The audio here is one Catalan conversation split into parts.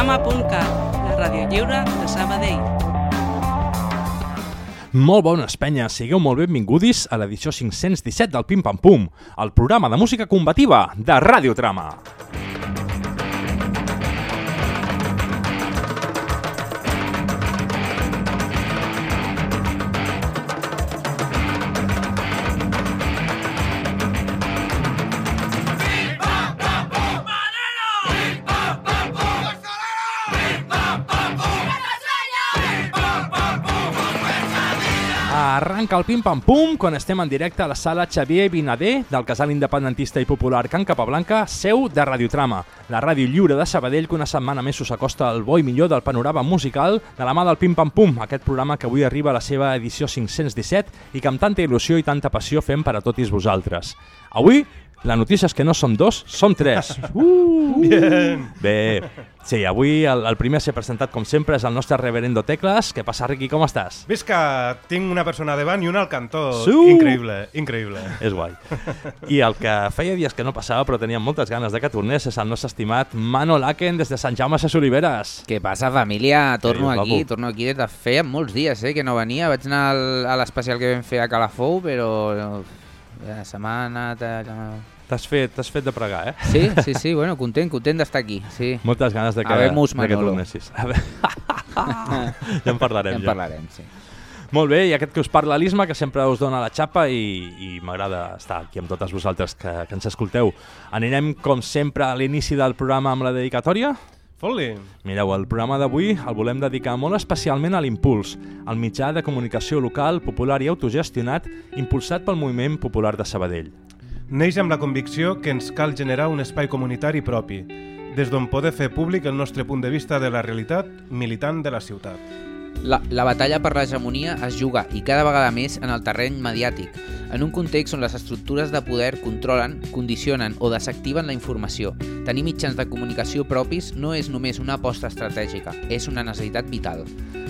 radiotrama.cat, la ràdio lliure de Sabadell. Molt bones, penya. Sigueu molt benvingudis a l'edició 517 del Pim Pam Pum, el programa de música combativa de Radiotrama. Arranca el Pim Pam Pum quan estem en directe a la sala Xavier Binader del casal independentista i popular Can Capablanca, seu de Radiotrama, la ràdio lliure de Sabadell que una setmana més us acosta el bo i millor del panorama musical de la mà del Pim Pam Pum, aquest programa que avui arriba a la seva edició 517 i que amb tanta il·lusió i tanta passió fem per a tots vosaltres. Avui la notícia és que no som dos, som tres. Uh! Bien. Bé, sí, avui el, el primer a ser presentat, com sempre, és el nostre reverendo Tecles. Què passa, Riqui, com estàs? Visca, tinc una persona davant i una al cantó. Su! Increïble, increïble. És guai. I el que feia dies que no passava, però teníem moltes ganes de que tornés, és el nostre estimat Mano Laken des de Sant Jaume Ses Oliveres. Què passa, família? Torno dius, aquí, torno aquí des de feia molts dies eh, que no venia. Vaig anar al, a l'especial que vam fer a Calafou, però la setmana... Ta... T'has fet, fet de pregar, eh? Sí, sí, sí, bueno, content, content d'estar aquí, sí. Moltes ganes de que, Habemus de que tornessis. A veure... ja en parlarem. Ja en parlarem, sí. Molt bé, i aquest que us parla l'Isma, que sempre us dona la xapa i, i m'agrada estar aquí amb totes vosaltres que, que ens escolteu. Anirem, com sempre, a l'inici del programa amb la dedicatòria. Fot-li. Mireu, el programa d'avui el volem dedicar molt especialment a l'Impuls, el mitjà de comunicació local, popular i autogestionat impulsat pel moviment popular de Sabadell. Neix amb la convicció que ens cal generar un espai comunitari propi, des d'on poder fer públic el nostre punt de vista de la realitat militant de la ciutat. La, la batalla per l'hegemonia es juga, i cada vegada més, en el terreny mediàtic, en un context on les estructures de poder controlen, condicionen o desactiven la informació. Tenir mitjans de comunicació propis no és només una aposta estratègica, és una necessitat vital.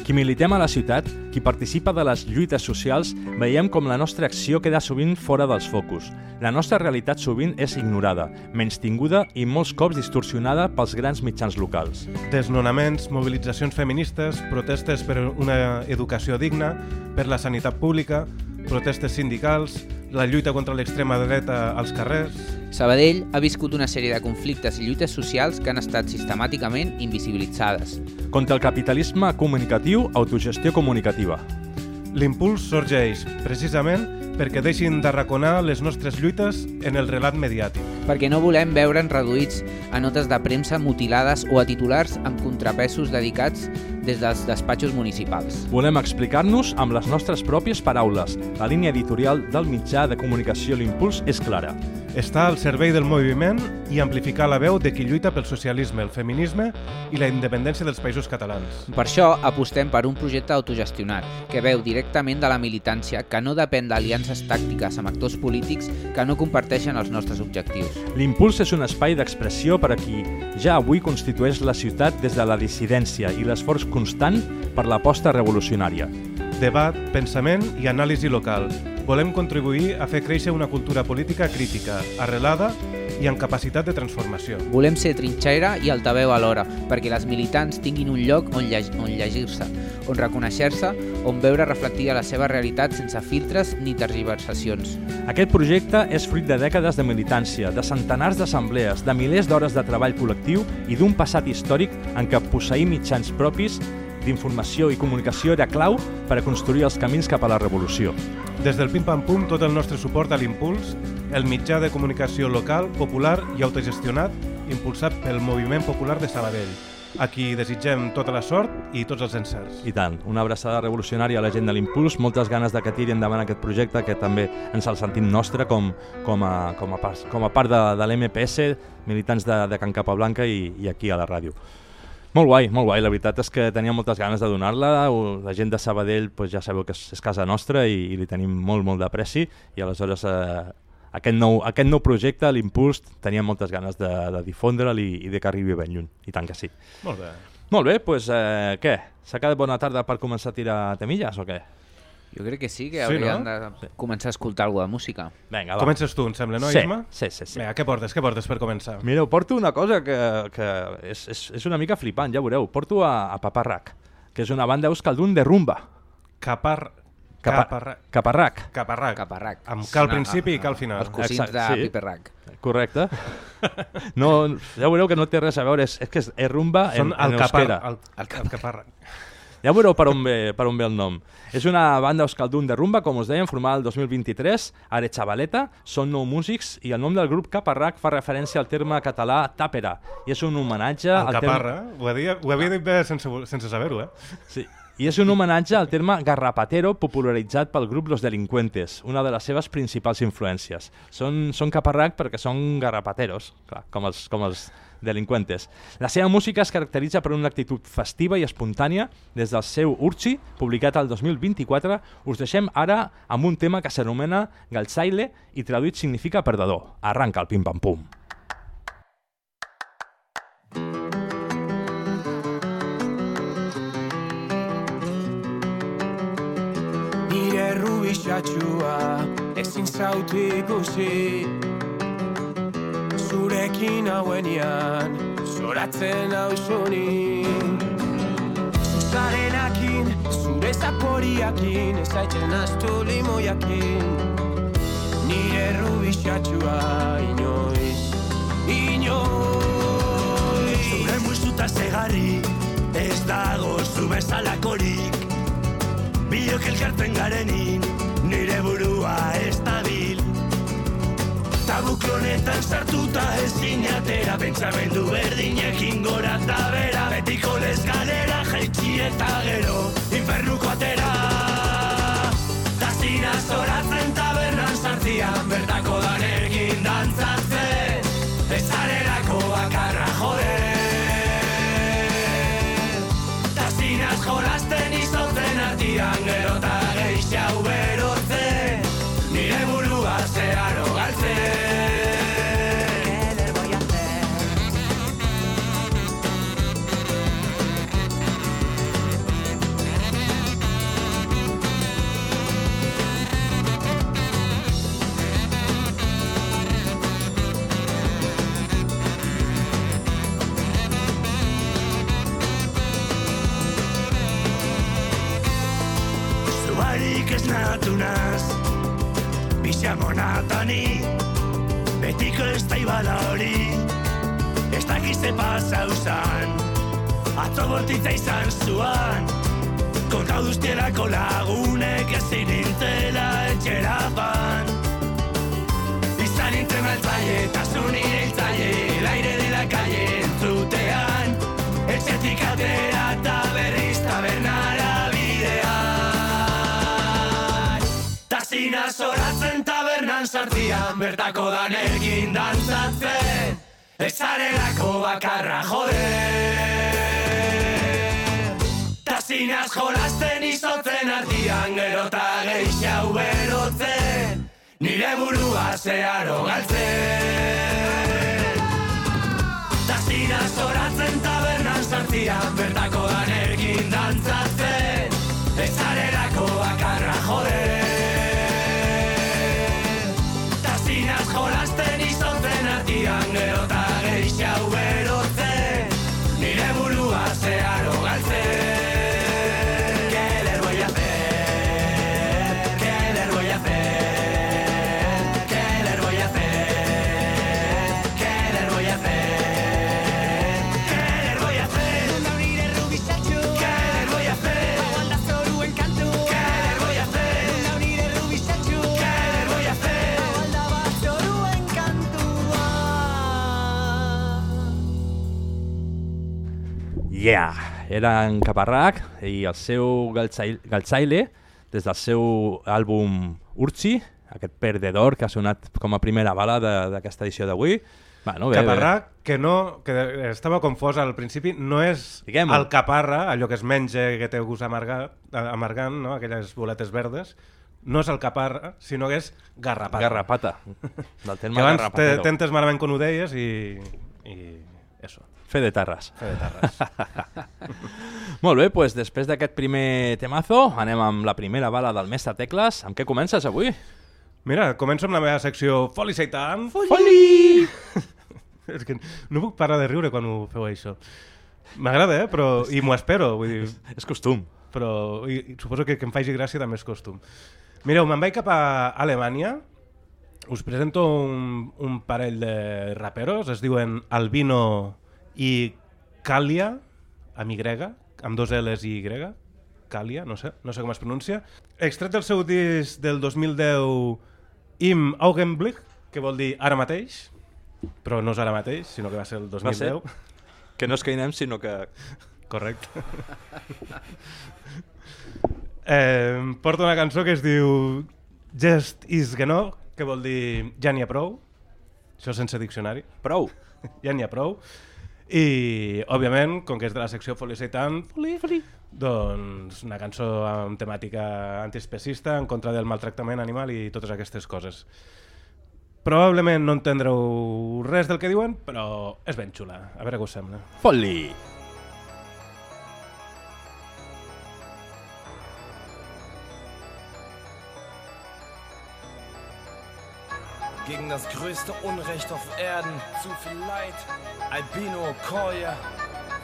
Qui militem a la ciutat, qui participa de les lluites socials, veiem com la nostra acció queda sovint fora dels focus. La nostra realitat sovint és ignorada, menystinguda i molts cops distorsionada pels grans mitjans locals. Desnonaments, mobilitzacions feministes, protestes per una educació digna, per la sanitat pública, protestes sindicals, la lluita contra l'extrema dreta als carrers... Sabadell ha viscut una sèrie de conflictes i lluites socials que han estat sistemàticament invisibilitzades. Contra el capitalisme comunicatiu, autogestió comunicativa. L'impuls sorgeix, precisament, perquè deixin d'arraconar les nostres lluites en el relat mediàtic. Perquè no volem veure'n reduïts a notes de premsa mutilades o a titulars amb contrapesos dedicats des dels despatxos municipals. Volem explicar-nos amb les nostres pròpies paraules. La línia editorial del mitjà de comunicació L'Impuls és clara. Està al servei del moviment i amplificar la veu de qui lluita pel socialisme, el feminisme i la independència dels països catalans. Per això apostem per un projecte autogestionat que veu directament de la militància que no depèn d'aliances tàctiques amb actors polítics que no comparteixen els nostres objectius. L'Impuls és un espai d'expressió per a qui ja avui constitueix la ciutat des de la dissidència i l'esforç constant per l'aposta revolucionària. Debat, pensament i anàlisi local. Volem contribuir a fer créixer una cultura política crítica, arrelada i amb capacitat de transformació. Volem ser trinxera i altaveu alhora, perquè les militants tinguin un lloc on, lle on llegir-se, on reconèixer-se, on veure reflectida la seva realitat sense filtres ni tergiversacions. Aquest projecte és fruit de dècades de militància, de centenars d'assemblees, de milers d'hores de treball col·lectiu i d'un passat històric en què posseir mitjans propis d'informació i comunicació era clau per a construir els camins cap a la revolució. Des del Pim Pam Pum, tot el nostre suport a l'Impuls, el mitjà de comunicació local, popular i autogestionat, impulsat pel Moviment Popular de Sabadell. A qui desitgem tota la sort i tots els encerts. I tant, una abraçada revolucionària a la gent de l'Impuls, moltes ganes de que tiri endavant aquest projecte que també ens el sentim nostre com, com, a, com, a, part, com a part de, de l'MPS, militants de, de Can Capablanca i, i aquí a la ràdio. Molt guai, molt guai. La veritat és que tenia moltes ganes de donar-la. La gent de Sabadell doncs ja sabeu que és, casa nostra i, i li tenim molt, molt d'apreci i aleshores eh, aquest, nou, aquest nou projecte, l'Impuls, tenia moltes ganes de, de difondre'l i, i de que arribi ben lluny. I tant que sí. Molt bé. Molt bé, doncs eh, què? S'ha quedat bona tarda per començar a tirar temilles o què? Jo crec que sí, que Sí, haurien no? de començar a escoltar alguna de música. Vinga, va. Comences tu, em sembla, no, sí, Isma? sí, sí, sí. Vinga, què portes? Què portes per començar? Mireu, porto una cosa que, que és, és, és una mica flipant, ja veureu. Porto a, a Paparrac, que és una banda euskaldun de rumba. Capar... Capa- Caparra... Caparrac, Caparrac. Caparrac. Amb ca al No, principi ah, i ca al final. Els cosins Exacte, de sí. Piperrac. correcte. No, ja veureu que no té res a veure, és, és que és, és rumba en, Són el en capar... euskera. El, el caparra. Ja veureu per on, ve, per on ve el nom. És una banda euskaldun de rumba, com us deien, formada el 2023, Are Chavaleta, són nou músics i el nom del grup Caparrac fa referència al terme català tàpera i és un homenatge El al caparra. Ho, havia, ho havia dit bé sense, sense saber-ho, eh? Sí. I és un homenatge al terme garrapatero popularitzat pel grup Los Delincuentes, una de les seves principals influències. Són, són caparrac perquè són garrapateros, clar, com els, com els delincuentes. La seva música es caracteritza per una actitud festiva i espontània des del seu Urchi, publicat el 2024. Us deixem ara amb un tema que s'anomena Galtzaile i traduït significa perdedor. Arranca el pim-pam-pum. Nire rubixatxua ezin zautu ikusi Zurekin hauenian zoratzen hausuni Zuzarenakin, zure zaporiakin ezaitzen astu limoiakin. Nire rubixatxua inoiz, inoiz. Zure musuta zegarri, ez dago zu bezalakorik. Biok elkartzen garenin, nire burua ez dabil Tabu klonetan sartuta ezin atera Pentsamendu berdinekin gora eta bera Betiko lezgalera jaitsi eta gero Infernuko atera. Tazina zoratzen tabernan sartian Bertako monatani Betiko ez da hori. Ez dakize pasa usan Atzo bortitza izan zuan. Konta duztierako lagunek ezin nintzela etxera fan Izan nintzen altzaile eta zu nire hiltzaile Laire de la calle entzutean. Etxetik atera eta berriz tabernara bidean. Tazina zoratzen tabernan sartian Bertako danekin dantzatzen Ezarelako bakarra jode. Tazinaz jolasten izotzen artian Gero eta geixau berotzen Nire burua zeharo galtzen. Tazina zoratzen tabernan sartian Bertako danekin dantzatzen Ezarelako bakarra jode Yeah! Era en Caparrac i el seu Galtzaile, des del seu àlbum Urchi, aquest perdedor que ha sonat com a primera bala d'aquesta edició d'avui. Bueno, bé, Caparrà, que no, que estava confós al principi, no és el caparra, allò que es menja que té gust amargat, amargant, no? aquelles boletes verdes, no és el caparra, sinó que és garrapata. Garrapata. Del terme Que abans te- t'entes malament quan ho deies i... i eso. Fe de tarres. Fe de Tarres. Molt bé, doncs després d'aquest primer temazo anem amb la primera bala del mestre Tecles. Amb què comences avui? Mira, començo amb la meva secció Foli Seitan. Foli! És que no puc parar de riure quan ho feu això. M'agrada, eh? Però, I m'ho espero, vull dir, És costum. però i, i suposo que que em faci gràcia també és costum. Mireu, me'n vaig cap a Alemanya, us presento un, un parell de raperos, es diuen Albino i Kalia, amb Y, amb dos L's i Y, Kalia, no sé, no sé com es pronuncia. Extret del seu disc del 2010 Im Augenblick, que vol dir ara mateix, però no és ara mateix, sinó que va ser el Va ser? 2010. Que no és que anem, sinó que... Correcte. eh, porta una cançó que es diu Just is Genug, que vol dir ja n'hi ha prou. Això sense diccionari. Prou. Ja n'hi ha prou. I, òbviament, com que és de la secció Folie Seitan, Folie, Folie, doncs una cançó amb temàtica antiespecista en contra del maltractament animal i totes aquestes coses. Probablement no entendreu res del que diuen, però és ben xula. A veure què us sembla. Foli! Gegen das größte Unrecht auf Erden. Zu viel Leid. Albino, Koya.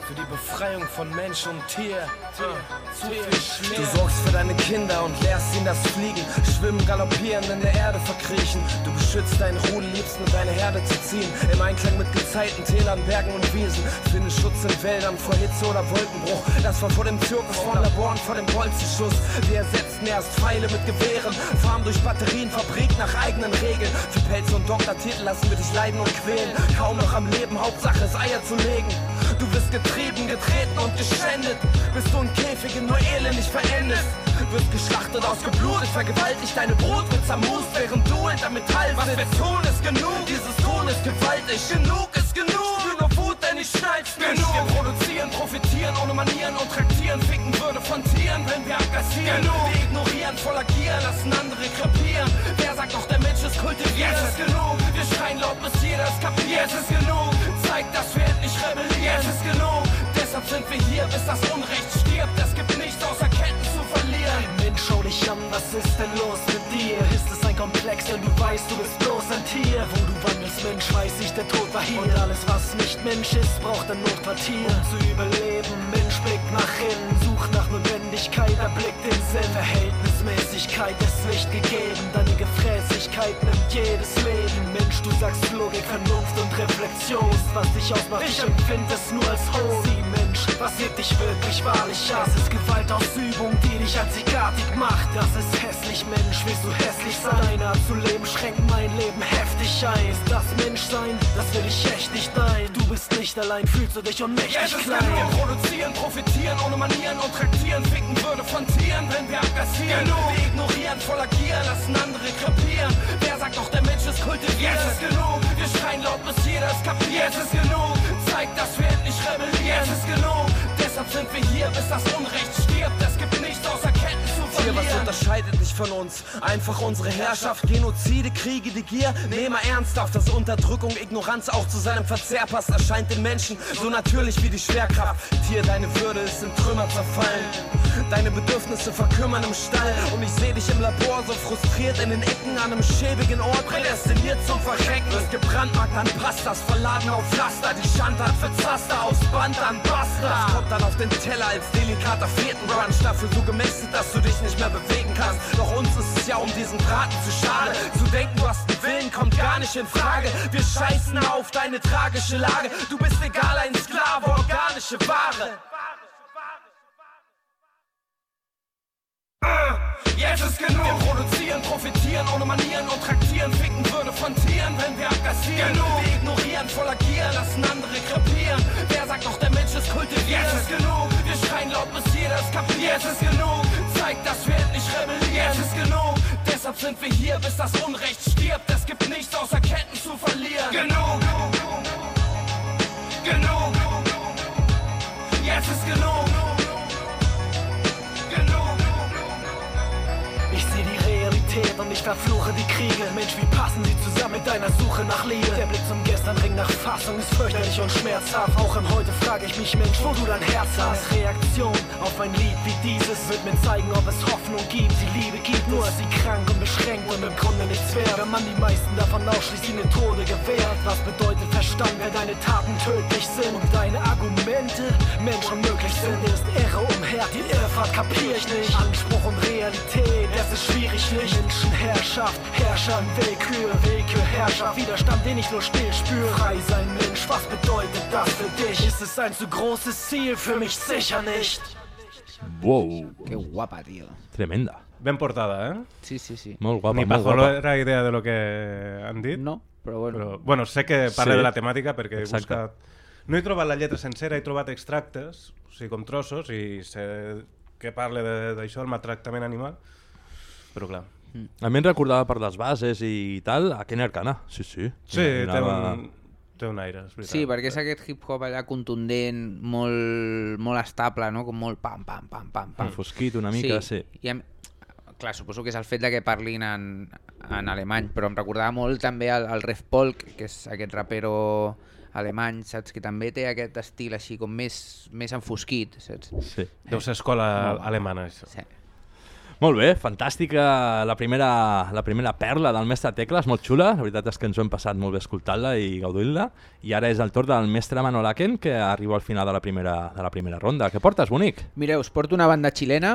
Für die Befreiung von Mensch und Tier. Du sorgst für deine Kinder und lehrst ihnen das Fliegen. Schwimmen, galoppieren, in der Erde verkriechen. Du beschützt deinen Rudel, liebst mit deine Herde zu ziehen. Im Einklang mit Gezeiten, Tälern, Bergen und Wiesen. Finde Schutz in Wäldern vor Hitze oder Wolkenbruch. Das war vor dem Zirkus, vor Laboren, vor dem Bolzenschuss. Wir ersetzten erst Pfeile mit Gewehren. Farm durch Batterien, Fabrik nach eigenen Regeln. Für Pelze und Doktortitel lassen wir dich leiden und quälen. Kaum noch am Leben, Hauptsache es Eier zu legen. Du wirst getrieben, getreten und geschändet. Bis du in Käfigen nur elendig verendest. Wirst geschlachtet, ausgeblutet, vergewaltigt. Deine Brut wird zermust, während du hinter Metall Was wir tun ist genug, dieses Tun ist gewaltig. Genug ist genug, für nur Wut, denn ich schneid's. Genug. Wir produzieren, profitieren ohne Manieren und traktieren. Ficken würde von Tieren, wenn wir abkassieren. Genug. Wir ignorieren voller Gier, lassen andere krepieren. Wer sagt noch, der Mensch ist kultiviert? Jetzt ist genug. Wir schreien laut, bis jeder es kapiert. Jetzt ist genug. Zeigt, dass wir endlich rebellieren. Jetzt ist genug. Deshalb sind wir hier, bis das Unrecht stirbt. Es gibt nichts außer Ketten zu verlieren. Mensch, schau dich an, was ist denn los mit dir? Ist es ein Komplex, denn du weißt, du bist bloß ein Tier. Wo du wandelst, Mensch, weiß ich, der Tod war hier. Und alles, was nicht Mensch ist, braucht ein Notquartier. Um zu überleben, Mensch, blickt nach innen, sucht nach Notwendigkeit, erblickt den Sinn. Verhältnismäßigkeit ist nicht gegeben, deine Gefräßigkeit nimmt jedes Leben. Mensch, du sagst Logik, Vernunft und Reflexion. Ist, was dich ausmacht, ich empfinde es nur als Hohn. Was hebt dich wirklich wahrlich? Es ist Gewaltausübung, die dich einzigartig macht. Das ist hässlich, Mensch, willst du hässlich sein? Deine Art zu leben schränkt mein Leben heftig ein. Ist das Menschsein? Das will ich echt nicht ein. Du bist nicht allein, fühlst du dich ohnmächtig ist klein. Wir produzieren, profitieren ohne Manieren und traktieren. Ficken würde von Tieren, wenn wir abkassieren. Genug. Wir ignorieren voller Gier, lassen andere krepieren. Wer sagt noch, der Mensch ist kultiviert? Jetzt ist genug. Wir schreien laut, bis jeder es kapiert. Jetzt ist genug. Zeigt, dass wir endlich rebellieren. Jetzt ist genug. Deshalb sind wir hier, bis das Unrecht stirbt. Es gibt nichts außer Ketten zu Hier, was verlieren. unterscheidet dich von uns? Einfach unsere Herrschaft, Genozide, Kriege, die Gier. Nehme ernsthaft, dass Unterdrückung, Ignoranz auch zu seinem Verzehr passt. Erscheint den Menschen so natürlich wie die Schwerkraft. Tier, deine Würde ist in Trümmer zerfallen. Deine Bedürfnisse verkümmern im Stall. Und ich seh dich im Labor so frustriert in den Ecken an einem schäbigen Ort. Prädestiniert zum Verrecken. Wirst gebrandmarkt an Pastas, verladen auf Pflaster. Die Schandtat für Zaster, aufs Band an Bastard. Das kommt dann auf den Teller als delikater Fetenbrunch. Dafür so gemästet, dass du dich nicht mehr bewegen kannst. Doch uns ist es ja um diesen Braten zu schade. Zu denken, du hast einen Willen, kommt gar nicht in Frage. Wir scheißen auf deine tragische Lage. Du bist egal, ein Sklave, organische Ware. Jetzt ist genug. Wir produzieren, profitieren ohne Manieren und traktieren. Ficken würde von Tieren, wenn wir abkassieren. Genug. Wir ignorieren voller Gier, lassen andere krepieren. Wer sagt noch, der Mensch ist kultiviert? Jetzt ist genug. Wir schreien laut, bis jeder es kapiert. Jetzt ist genug. Zeigt, dass wir endlich rebellieren. Jetzt ist genug. Deshalb sind wir hier, bis das Unrecht stirbt. Es gibt nichts außer Ketten zu verlieren. Genug. to und ich verfluche die Kriege. Mensch, wie passen sie zusammen mit deiner Suche nach Liebe? Der Blick zum Gestern Ein Ring nach Fassung ist fürchterlich und schmerzhaft. Auch im Heute frage ich mich, Mensch, wo du dein Herz hast. Reaktion auf ein Lied wie dieses wird mir zeigen, ob es Hoffnung gibt. Die Liebe gibt, nur ist sie krank und beschränkt und im Grunde nichts wert. Wenn man die meisten davon ausschließt, ihnen Tode gewährt. Was bedeutet Verstand, wenn deine Taten tödlich sind und deine Argumente menschenmöglich sind? Ist Irre umher, die Irrfahrt kapier ich nicht. Anspruch und Realität, das ist schwierig nicht. Menschenherrschaft, Herrscher und Willkür, Willkür, Herrschaft, Widerstand, den ich nur still spüre. Frei sein, Mensch, was bedeutet das für dich? Ist es ein zu großes Ziel? Für mich sicher nicht. Wow, Que guapa, tio. tremenda. Ben portada, eh? Sí, sí, sí. Molt guapa, Ni molt bajo guapa. la idea de lo que han dit. No, però bueno. Però, bueno, sé que parla Sí. de la temàtica perquè he Exacte. buscat... No he trobat la lletra sencera, he trobat extractes, o sigui, com trossos, i sé que parla de- d'això, el maltractament animal, però clar... A mi em recordava per les bases i tal a Ken Arcana, sí, sí. Sí, té un, té un aire, és veritat. Sí, perquè és aquest hip-hop allà contundent, molt, molt estable, no? Com molt pam, pam, pam, pam, pam. Enfosquit una mica, sí. I em... Clar, suposo que és el fet de que parlin en, en alemany, però em recordava molt també el, el Ref Polk, que és aquest rapero alemany, saps? Que també té aquest estil així com més, més enfosquit, saps? sí. Deu ser escola Molt. alemana, això. Sí. Molt bé, fantàstica la primera, la primera perla del mestre Tecles, molt xula, la veritat és que ens ho hem passat molt bé escoltant-la i gaudint-la, i ara és el torn del mestre Manolaken, que arriba al final de la primera, de la primera ronda. Què portes, bonic? Mireu, us porto una banda xilena,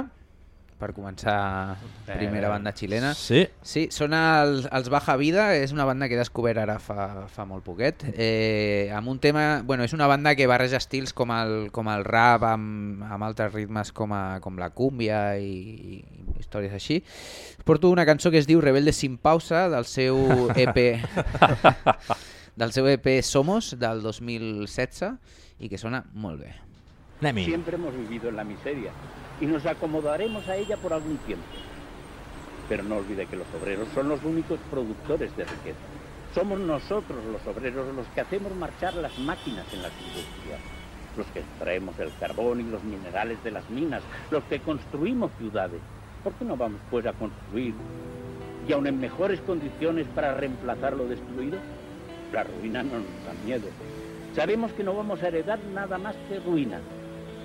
per començar, primera banda xilena. Sí, Sí, són els, els Baja Vida, és una banda que he descobert ara fa, fa molt poquet, eh, amb un tema, bueno, és una banda que barreja estils com el, com el rap amb, amb altres ritmes com, a, com la cúmbia i, i històries així. Porto una cançó que es diu Rebelde sin pausa, del seu EP del seu EP Somos, del 2016, i que sona molt bé. Siempre hemos vivido en la miseria y nos acomodaremos a ella por algún tiempo. Pero no olvide que los obreros son los únicos productores de riqueza. Somos nosotros los obreros los que hacemos marchar las máquinas en las industrias, los que extraemos el carbón y los minerales de las minas, los que construimos ciudades. ¿Por qué no vamos pues a construir y aún en mejores condiciones para reemplazar lo destruido? La ruina no nos da miedo. Sabemos que no vamos a heredar nada más que ruina,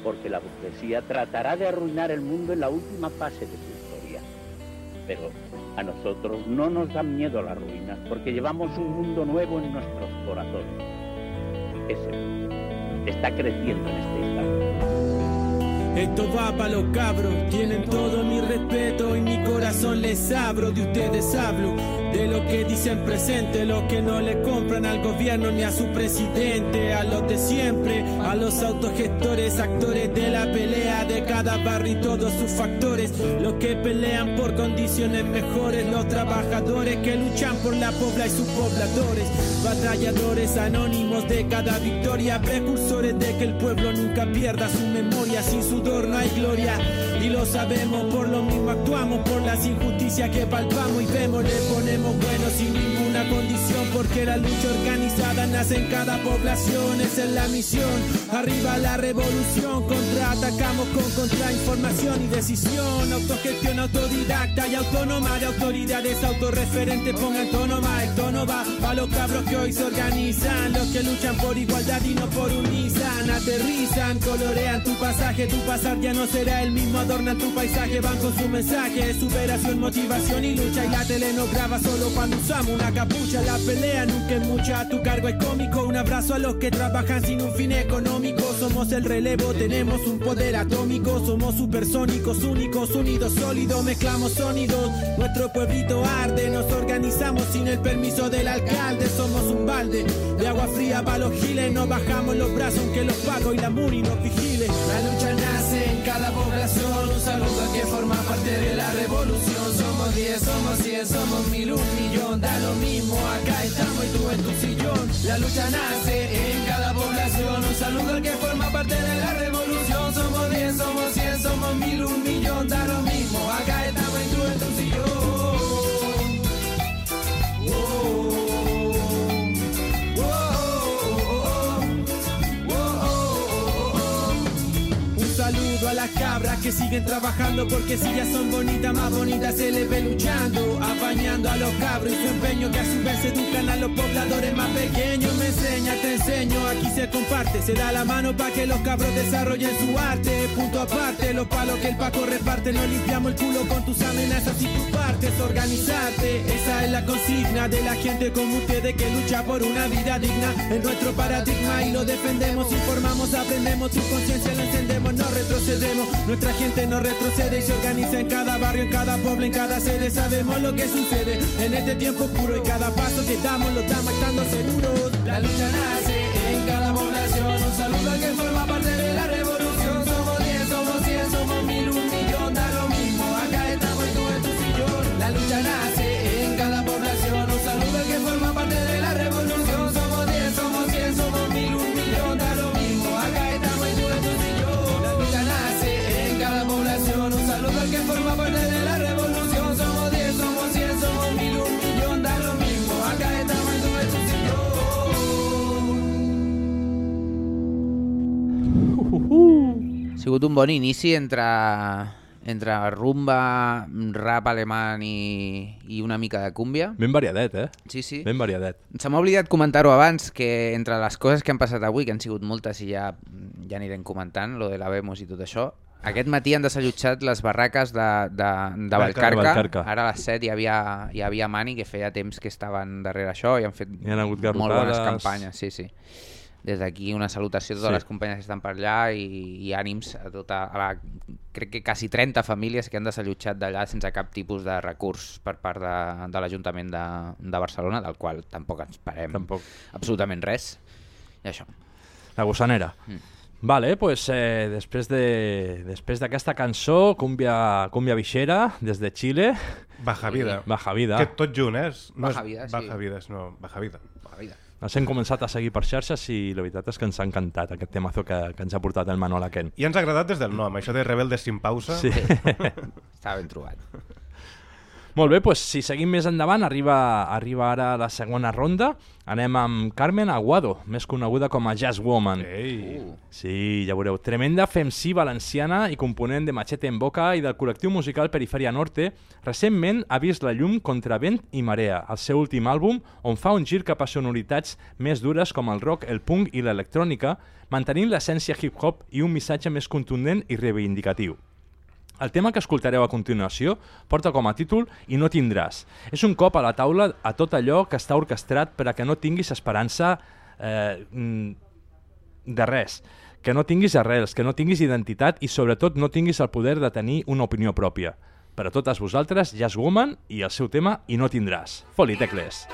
porque la burguesía tratará de arruinar el mundo en la última fase de su historia. Pero a nosotros no nos da miedo la ruina, porque llevamos un mundo nuevo en nuestros corazones. Ese está creciendo en este instante. Esto va para los cabros, tienen todo mi respeto y mi corazón les abro, de ustedes hablo, de lo que dicen presente, lo que no le compran al gobierno ni a su presidente, a los de siempre, a los autogestores, actores de la pelea de cada barrio y todos sus factores, los que pelean por condiciones mejores, los trabajadores que luchan por la pobla y sus pobladores, batalladores anónimos de cada victoria, precursores de que el pueblo nunca pierda su memoria, sin no hay gloria. Y lo sabemos, por lo mismo actuamos por las injusticias que palpamos y vemos, le ponemos bueno sin ninguna condición, porque la lucha organizada nace en cada población, esa es la misión. Arriba la revolución, contraatacamos con contrainformación y decisión, autogestión autodidacta y autónoma de autoridades autorreferentes, pongan tono más, el tono va a los cabros que hoy se organizan, los que luchan por igualdad y no por unizan, aterrizan, colorean tu pasaje, tu pasar ya no será el mismo, adornan tu paisaje, van con su mensaje, superación, motivación y lucha. Y la tele no graba solo cuando usamos una capucha, la pelea nunca es mucha, tu cargo es cómico, un abrazo a los que trabajan sin un fin económico, somos el relevo, tenemos un poder atómico, somos supersónicos, únicos, unidos, sólidos, mezclamos sonidos, nuestro pueblito arde, nos organizamos sin el permiso del alcalde, somos un balde de agua fría para los giles, no bajamos los brazos aunque los pagos y la muni nos vigilen. La lucha nace cada población, un saludo al que forma parte de la revolución, somos 10, somos 100, somos mil, un millón, da lo mismo, acá estamos y tú en tu sillón. La lucha nace en cada población, un saludo al que forma parte de la revolución, somos 10, somos 100, somos mil, un millón, da lo mismo, a las cabras que siguen trabajando porque si ya son bonitas, más bonitas se les ve luchando, apañando a los cabros y su empeño que a su vez educan a los pobladores más pequeños. Me enseña, te enseño, aquí se comparte, se da la mano para que los cabros desarrollen su arte. Punto aparte, los palos que el Paco reparte, no limpiamos el culo con tus amenazas y tus partes. Organizarte, esa es la consigna de la gente como ustedes que lucha por una vida digna. En nuestro paradigma y lo defendemos, informamos, aprendemos, su conciencia la encendemos, no retrocedemos. Nuestra gente no retrocede y se organiza en cada barrio, en cada pueblo, en cada sede. Sabemos lo que sucede en este tiempo puro y cada paso que damos lo damos estando seguros. La lucha nace sigut un bon inici entre, entre rumba, rap alemany i, i una mica de cúmbia. Ben variadet, eh? Sí, sí. Ben variadet. Se m'ha oblidat comentar-ho abans, que entre les coses que han passat avui, que han sigut moltes i ja, ja anirem comentant, lo de la Vemos i tot això, aquest matí han desallotjat les barraques de, de, de Valcarca. Valcarca. Ara a les 7 hi havia, hi havia Mani, que feia temps que estaven darrere això i han fet Hi han hagut molt bones campanyes. Sí, sí. Des d'aquí una salutació a totes Sí. les companyes que estan per allà i, i ànims a tota a la, crec que quasi 30 famílies que han desallotjat d'allà sense cap tipus de recurs per part de, de l'Ajuntament de, de Barcelona, del qual tampoc ens parem Tampoc. absolutament res. I això. La gossanera. Mm. Vale, pues eh, després de després d'aquesta cançó, Cumbia, Cumbia Vixera, des de Xile, Baja vida. Baja Vida. Que tot junt, eh? No Baja és vida, sí. Baja vida, no, Baja vida. Bona vida. Ens hem començat a seguir per xarxes i la veritat és que ens ha encantat aquest temazo que, que ens ha portat el Manol Aquent. I ens ha agradat des del nom, això de rebeldes sin pausa. Sí. Estava ben trobat. Molt bé, doncs si seguim més endavant, arriba, arriba ara la segona ronda. Anem amb Carmen Aguado, més coneguda com a Jazz Woman. Ei. Uh. Sí, ja veureu. Tremenda femcí valenciana i component de Machete en Boca i del col·lectiu musical Periferia Norte, recentment ha vist la llum contra vent i marea, el seu últim àlbum, on fa un gir cap a sonoritats més dures com el rock, el punk i l'electrònica, mantenint l'essència hip-hop i un missatge més contundent i reivindicatiu. El tema que escoltareu a continuació porta com a títol I no tindràs. És un cop a la taula a tot allò que està orquestrat per a que no tinguis esperança eh, mm, de res, que no tinguis arrels, que no tinguis identitat i sobretot no tinguis el poder de tenir una opinió pròpia. Per a totes vosaltres, Jazz Woman i el seu tema I no tindràs. Foli, tecles.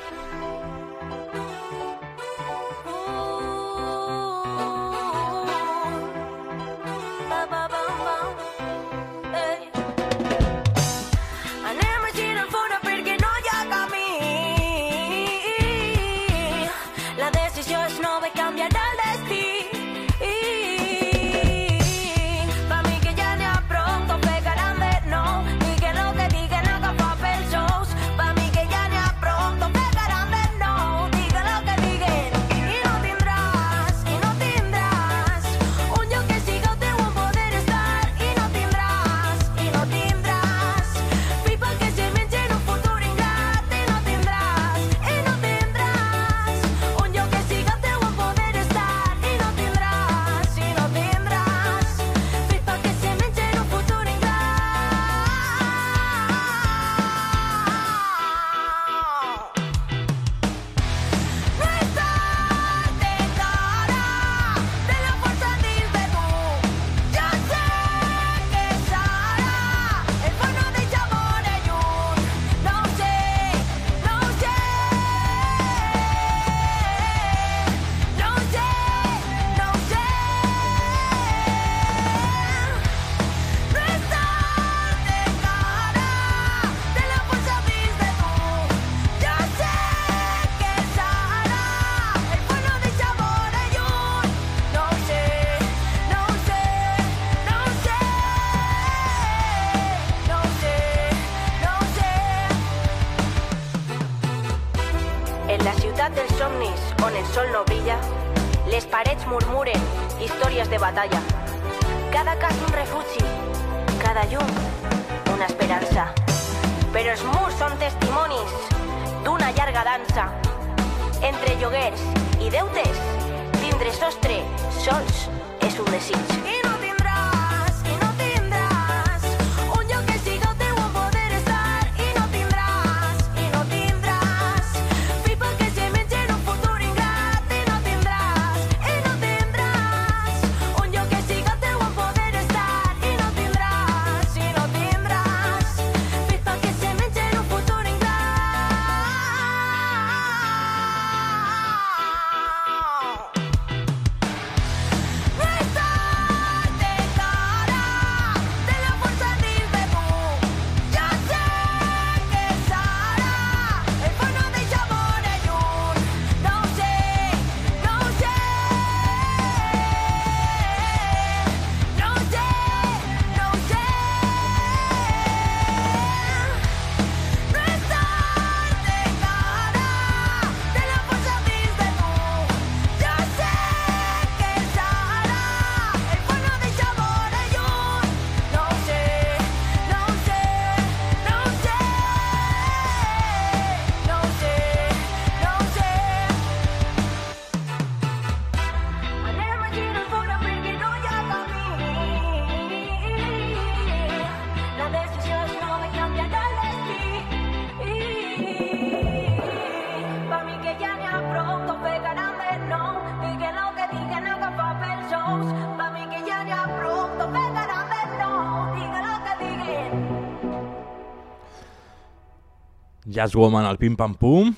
Jazz Woman al Pim Pam Pum.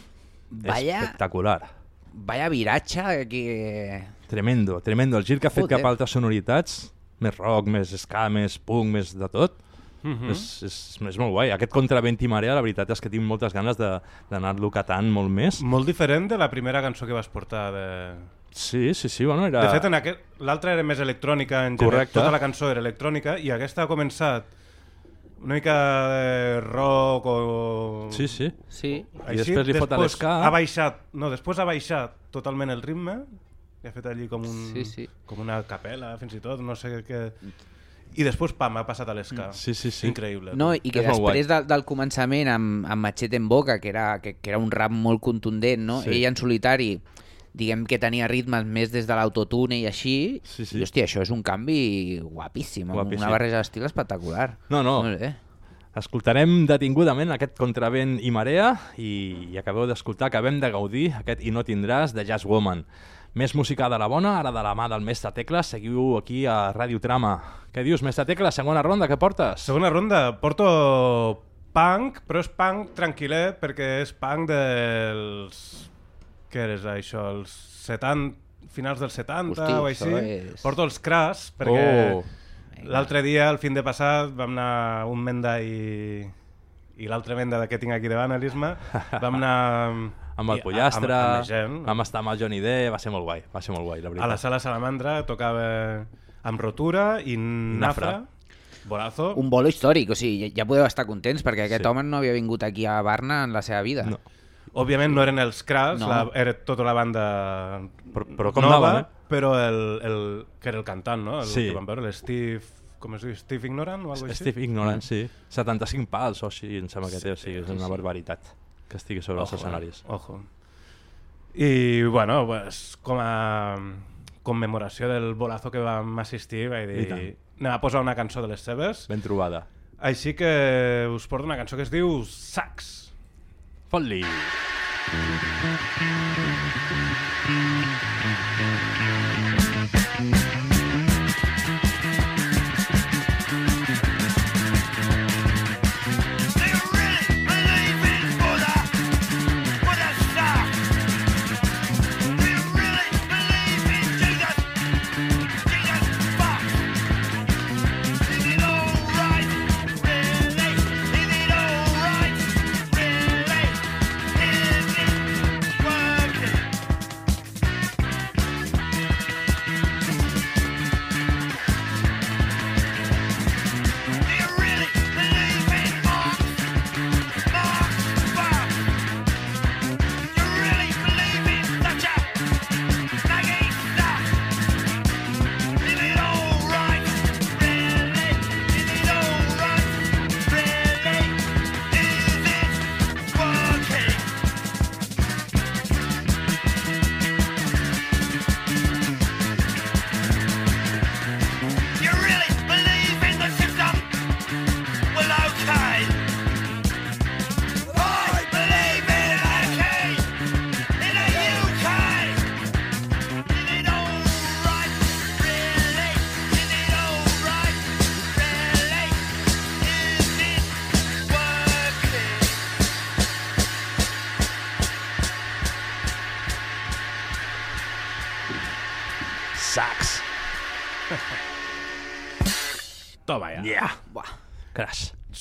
Vaya- Espectacular. Vaya viratge que... Tremendo, tremendo. El gir que ha fet Joder. cap a altres sonoritats, més rock, més ska, més punk, més de tot, Mhm. és, és, és molt guai. Aquest contravent i marea, la veritat és que tinc moltes ganes de- d'anar-lo catant molt més. Molt diferent de la primera cançó que vas portar de... Sí, sí, sí, bueno, era... De fet, en aquest... l'altra era més electrònica en general, Correcte. tota la cançó era electrònica i aquesta ha començat una mica de rock o... Sí, sí. Sí. I després li fot a l'esca. Ha baixat, no, després ha baixat totalment el ritme i ha fet allí com, un, Sí, sí. com una capella, fins i tot, no sé què... I després, pam, ha passat a l'esca. Sí, sí, sí. Increïble. No, i que És després del, del començament amb, amb Machete en boca, que era, que, que era un rap molt contundent, no? Sí. Ell en solitari, diguem que tenia ritmes més des de l'autotune i així, Sí, sí. i hòstia, això és un canvi guapíssim, Guapíssim. una barreja d'estil espectacular. No, no. Molt bé. Escoltarem detingudament aquest contravent i marea i, i acabeu d'escoltar, acabem de gaudir aquest I no tindràs de Jazz Woman. Més música de la bona, ara de la mà del mestre Tecla. Seguiu aquí a Ràdio Trama. Què dius, mestre Tecla? Segona ronda, què portes? Segona ronda, porto punk, però és punk tranquil·let perquè és punk dels... Què és això? Els 70, finals dels 70 Hosti, o així. és- Porto els Crash perquè Oh. l'altre dia, el fin de passat, vam anar un menda i, i l'altre menda que tinc aquí davant, a l'Isma, vam anar... Amb el pollastre, amb, amb gent, vam estar amb el Johnny D, va ser molt guai, va ser molt guai, la a veritat. la sala Salamandra tocava amb rotura i nafra. Nafra. Bolazo. Un bolo històric, o sigui, ja, ja podeu estar contents perquè aquest Sí. home no havia vingut aquí a Barna en la seva vida. No. Òbviament no eren els Crash, No. la, era tota la banda Però- però com nova, anaven, eh? però el, el, que era el cantant, no? El Sí. que vam veure, l'Steve... Com es diu? Steve Ignorant o alguna cosa així? Steve Ignorant, sí. 75 pals o així, em sembla que té, o sigui, és una barbaritat que estigui sobre els Ojo, eh? escenaris. Ojo. I, bueno, pues, com a commemoració del bolazo que vam assistir, vaig dir... Anem a posar una cançó de les seves. Ben trobada. Així que us porto una cançó que es diu Sax. Fot-li!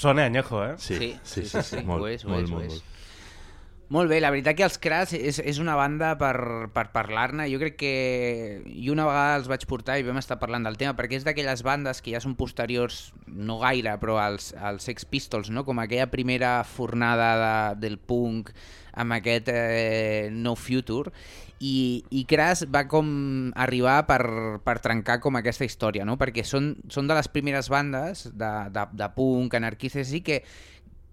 Sona añejo, eh? Sí, Sí, sí, sí, sí, molt, ho és, ho molt, és, molt, molt. Molt bé, la veritat que els Crash és, és una banda per, per parlar-ne. Jo crec que... I una vegada els vaig portar i vam estar parlant del tema, perquè és d'aquelles bandes que ja són posteriors, no gaire, però als, als Sex Pistols, no? com aquella primera fornada de, del punk amb aquest eh, No Future, i, i Crash va com arribar per, per trencar com aquesta història, no? perquè són, són de les primeres bandes de, de, de punk, anarquistes, i que,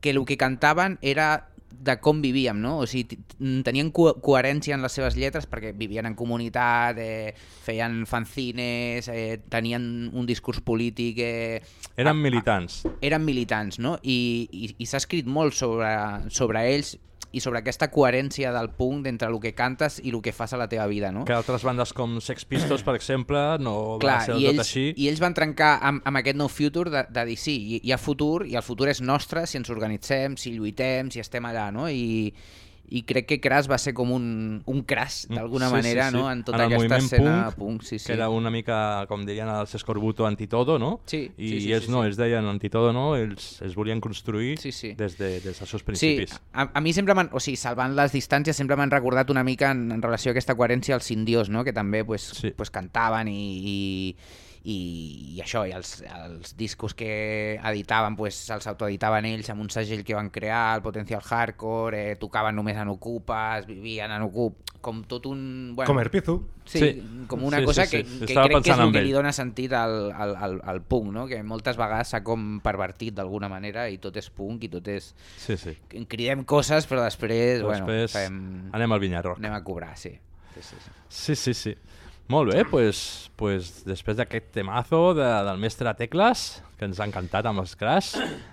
que el que cantaven era de com vivíem, no? O sigui, tenien co coherència en les seves lletres perquè vivien en comunitat, eh, feien fanzines, eh, tenien un discurs polític... Eh, Eren militants. eren militants, no? I, i, i s'ha escrit molt sobre, sobre ells i sobre aquesta coherència del punk d'entre el que cantes i el que fas a la teva vida, no? Que altres bandes com Sex Pistols, per exemple, no Clar, va ser i tot ells, així. i ells van trencar amb, amb aquest nou future de, de dir sí, hi, hi ha futur i el futur és nostre si ens organitzem, si lluitem, si estem allà, no? I, i crec que Crash va ser com un, un crash d'alguna Mm, Sí, manera sí, sí. no? en tota el aquesta escena punk, punk, sí, sí. que era una mica, com dirien els Escorbuto, antitodo, no? Sí, I sí, sí, ells sí, no, sí. ells deien antitodo, no? Ells es volien construir Sí, sí. des, de, des dels seus Sí, principis. a, a mi sempre m'han, o sigui, salvant les distàncies, sempre m'han recordat una mica en, en relació a aquesta coherència als indios, no? que també pues, Sí. pues, cantaven i, i, i, i això, i els, els discos que editaven pues, els autoeditaven ells amb un segell que van crear, el Potencial Hardcore, eh, tocaven només en Ocupes, vivien en Ocup, com tot un... Bueno, Com Erpizu. Sí, Sí. com una Sí, cosa sí, sí. que, que Estava crec que és el que li dona sentit al, al, al, al punk, no? que moltes vegades s'ha com pervertit d'alguna manera i tot és punk i tot és... Sí, sí. Cridem coses però després, bueno, Després fem... anem al Vinyarroc. anem a cobrar, sí. sí, sí, sí. Sí, sí, sí. Molt bé, pues, pues, després d'aquest temazo de, del mestre Tecles, que ens ha encantat amb els Crash,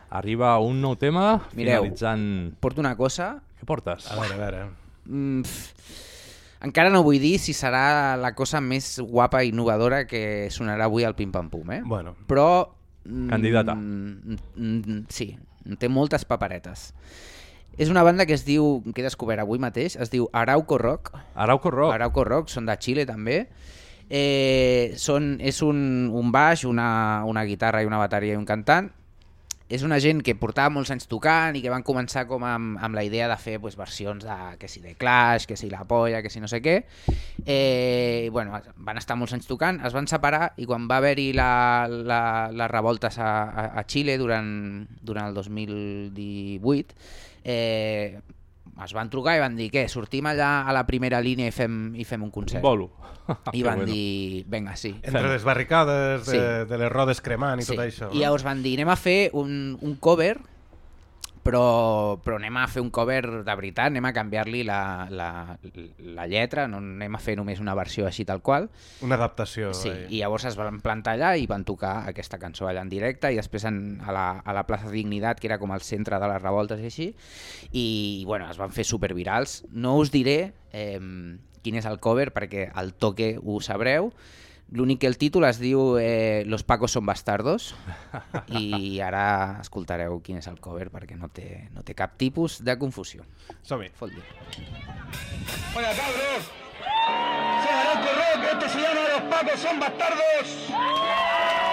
arriba un nou tema, Mireu. finalitzant... Porto una cosa... Què portes? A veure, a veure. Mm, pff, encara no vull dir si serà la cosa més guapa i innovadora que sonarà avui al Pim Pam Pum, eh? Bueno, Però... mm, Candidata. mm, mm, sí, té moltes paperetes. És una banda que es diu, que he descobert avui mateix, es diu Arauco Rock. Arauco Rock. Arauco Rock, són de Xile també. Eh, són, és un, un baix, una, una guitarra i una bateria i un cantant. És una gent que portava molts anys tocant i que van començar com amb, amb la idea de fer pues, versions de que si de Clash, que si la polla, que si no sé què. Eh, bueno, van estar molts anys tocant, es van separar i quan va haver-hi la, la, les revoltes a, a, a Xile durant, durant el 2018, eh, es van trucar i van dir què, sortim allà a la primera línia i fem, i fem un concert. Bolo. I Que van bueno. dir, vinga, sí. entre les barricades, de, Sí. de les rodes cremant i Sí. tot això. I llavors van dir, anem a fer un, un cover, però, però anem a fer un cover de veritat, anem a canviar-li la, la, la lletra, no anem a fer només una versió així tal qual. Una adaptació. Sí, eh. i llavors es van plantar allà i van tocar aquesta cançó allà en directe i després en, a, la, a la plaça Dignitat, que era com el centre de les revoltes i així, i bueno, es van fer supervirals. No us diré eh, quin és el cover perquè al toque ho sabreu, L'únic que el títol es diu eh, Los Pacos son bastardos i ara escoltareu quin és el cover perquè no té, no té cap tipus de confusió. Som-hi. Fot-li. Hola cabros, soy Arauco Rock, esto se llama Los Pacos son bastardos.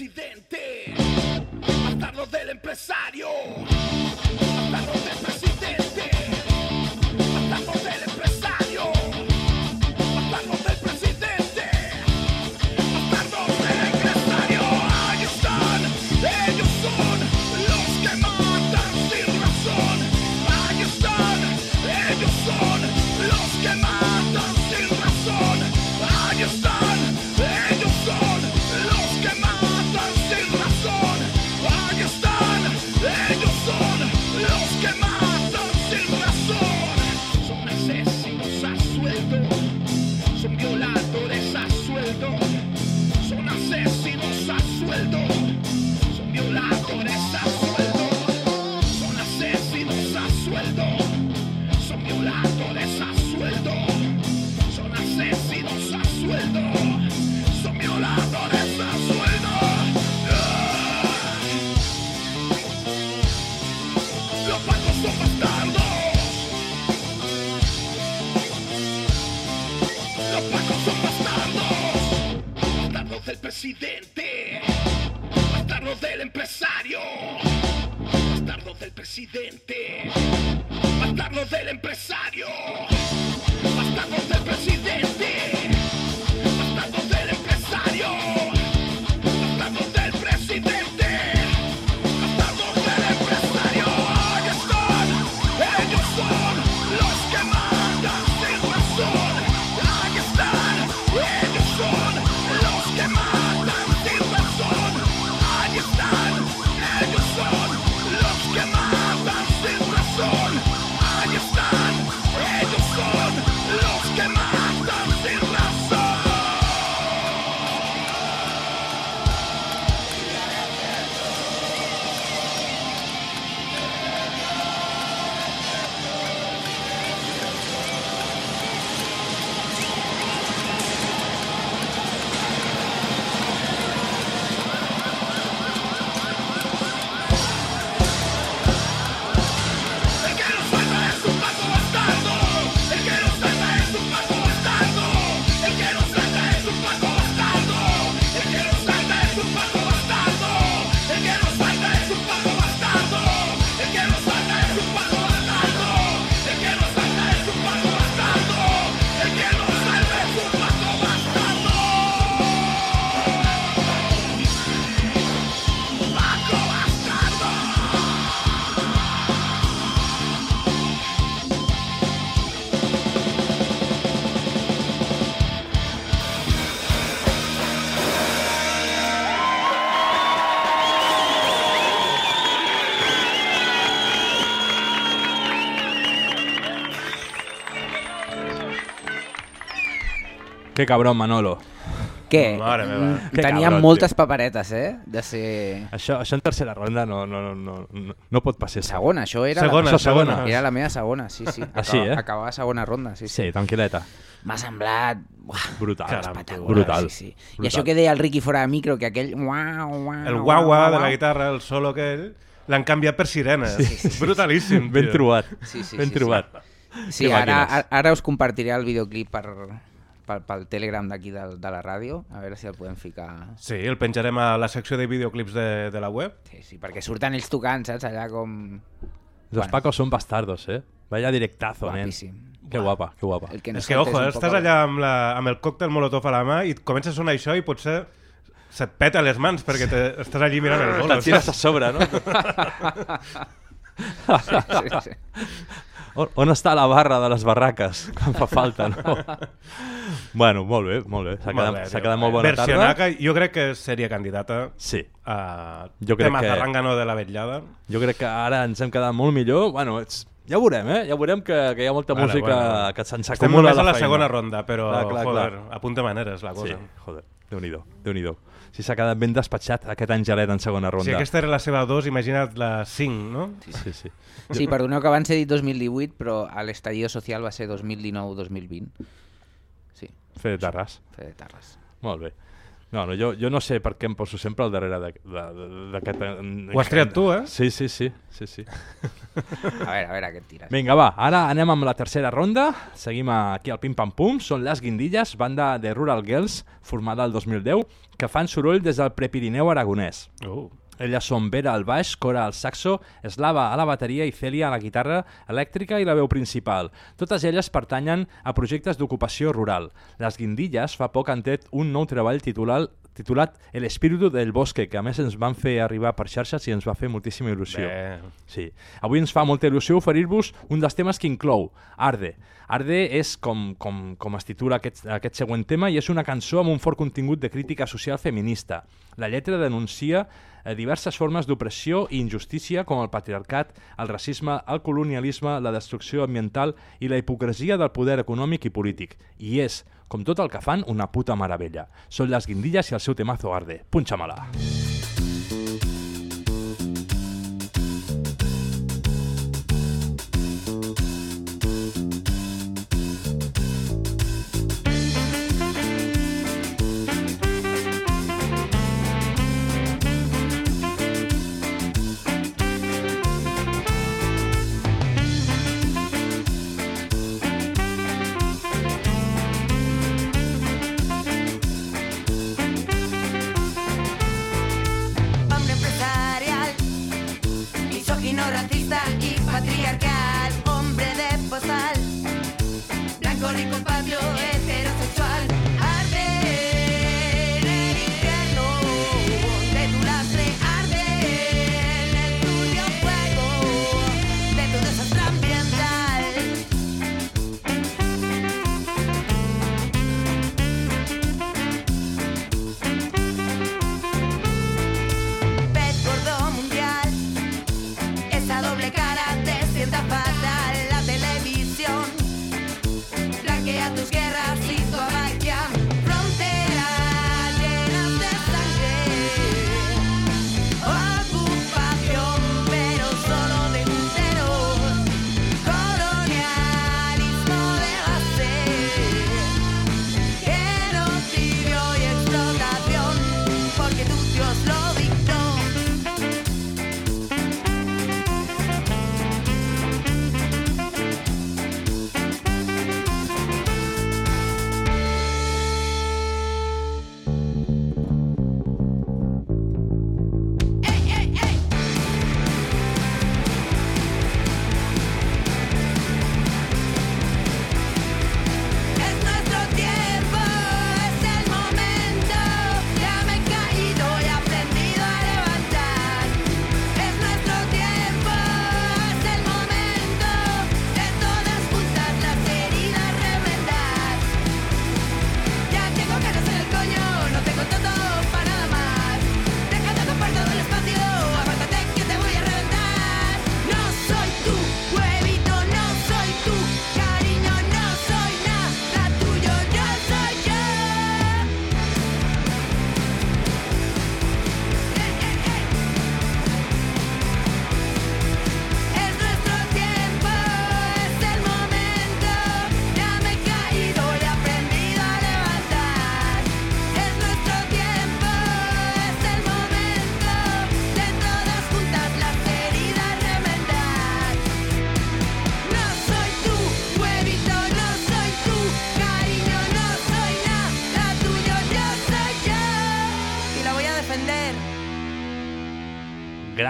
accidente. Que cabrón, Manolo. Què? Mare meva. Que Teníem cabrón, moltes tio. paperetes, eh? De ser... Això, això en tercera ronda no, no, no, no, no, pot passar. Segona, això era, Segona, la... això segona. era la meva segona, sí, sí. Així, eh? Acabava segona ronda, sí, sí. Sí, tranquil·leta. M'ha semblat... Uah, Brutal. espectacular, Brutal. Sí, sí. I Brutal. això que deia el Ricky fora de micro, que aquell... Uau, uau, El uau, guagua uau, de la guitarra, el solo aquell, l'han canviat per sirenes. Brutalíssim, tio. Ben trobat. Sí, sí, ben sí, trobat. Sí, Que màquines. ara- ara us compartiré el videoclip per, pel, pel Telegram d'aquí de, de la ràdio, a veure si el podem ficar... Sí, el penjarem a la secció de videoclips de, de la web. Sí, sí, perquè surten ells tocant, saps? Allà com... Los pacos son bastardos, eh? Vaya directazo, Guapíssim. nen. Que guapa, que guapa. El que no és que, ojo, és eh, estàs allà amb, la, amb el còctel molotov a la mà i comença a sonar això i potser se't peta les mans perquè te, estàs allí mirant el bolo. Te'n tires a sobre, no? sí, sí. On, on està la barra de les barraques? Quan fa falta, no? bueno, molt bé, molt bé. S'ha quedat, s'ha quedat molt bona tarda. Versionaca, jo crec que seria candidata Sí. a Jo crec tema que- zarrangano de la vetllada. Jo crec que ara ens hem quedat molt millor. Bueno, ets... ja ho veurem, eh? Ja veurem que, que hi ha molta Vale, música bueno. que se'ns Estem acumula només a la feina. segona ronda, però, clar, clar, joder, clar. apunta maneres la cosa. Sí, joder, Déu-n'hi-do, déu nhi déu Si s'ha quedat ben despatxat aquest Angelet en segona ronda. Si aquesta era la seva 2, imagina't la 5, no? Sí, sí. sí. Sí, perdoneu que abans he dit 2018, però a l'estallido social va ser 2019-2020. Sí. Fer de Tarràs. Fer de. Molt bé. No, no, jo, jo no sé per què em poso sempre al darrere d'aquest... Ho has triat tu, eh? Sí, sí, sí. sí, sí. A veure, a veure, què et tires? Vinga, va, ara anem amb la tercera ronda. Seguim aquí al Pim Pam Pum. Són les Guindilles, banda de Rural Girls, formada el 2010, que fan soroll des del Prepirineu aragonès. Uh. Elles són Vera al baix, Cora al saxo, Eslava a la bateria i Celia a la guitarra elèctrica i la veu principal. Totes elles pertanyen a projectes d'ocupació rural. Les Guindilles fa poc han tret un nou treball titulat titulat El espíritu del bosque, que a més ens van fer arribar per xarxes i ens va fer moltíssima il·lusió. Bé. Sí. Avui ens fa molta il·lusió oferir-vos un dels temes que inclou Arde. Arde és com, com, com es titula aquest, aquest següent tema i és una cançó amb un fort contingut de crítica social feminista. La lletra denuncia eh, diverses formes d'opressió i injustícia com el patriarcat, el racisme, el colonialisme, la destrucció ambiental i la hipocresia del poder econòmic i polític. I és, com tot el que fan, una puta meravella. Són les guindilles i el seu temazo Arde. Punxa-me-la. Hombre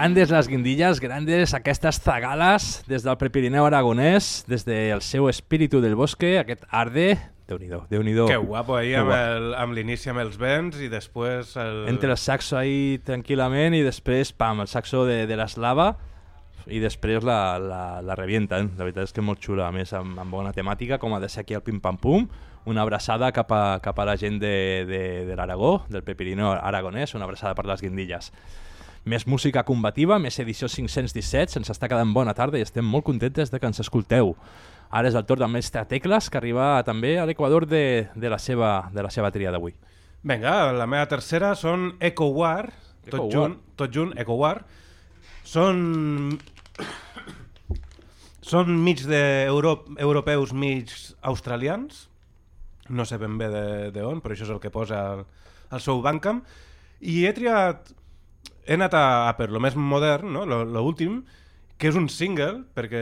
Grandes les guindilles, grandes aquestes zagales des del Prepirineu aragonès, des del seu espíritu del bosque, aquest arde, Déu-n'hi-do, déu nhi Que guapo, ahir amb, el, amb l'inici amb els vents i després el... Entre el saxo ahí tranquil·lament i després, pam, el saxo de, de l'eslava i després la, la, la revienten. La veritat és que molt xula, a més amb, amb bona temàtica, com ha de ser aquí al Pim Pam Pum. Una abraçada cap a, cap a la gent de, de, de l'Aragó, del Pepirineu aragonès, una abraçada per les guindilles. Més música combativa, més edició 517, se'ns està quedant bona tarda i estem molt contentes de que ens escolteu. Ara és el torn del mestre Tecles, que arriba també a l'Equador de, de, la seva, de la seva tria d'avui. Vinga, la meva tercera són Eco War, tot War. junt, tot junt, Eco War. Són... Són mig de Euro... europeus, mig australians. no sé ben bé de, de on, però això és el que posa al, al seu Bandcamp. I he triat... He anat a, a per lo més modern, no? lo, lo últim, que és un single, perquè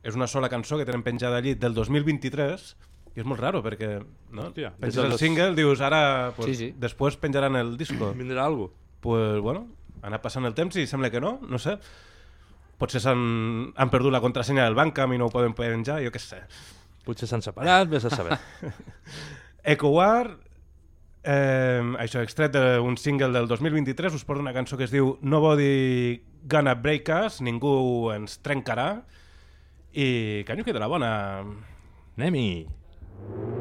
és una sola cançó que tenen penjada allí del 2023, i és molt raro perquè no? Hòstia, penges el single, dius ara pues, Sí, sí. després penjaran el disco. Vindrà algo. Pues bueno, ha anat passant el temps i sembla que no, no sé. Potser s'han han perdut la contrasenya del Bandcamp i no ho poden penjar, jo què sé. Potser s'han separat, vés a saber. EcoWar, eh, això, extret d'un single del 2023, us porta una cançó que es diu Nobody Gonna Break Us, ningú ens trencarà, i que de la bona. Anem-hi. Takes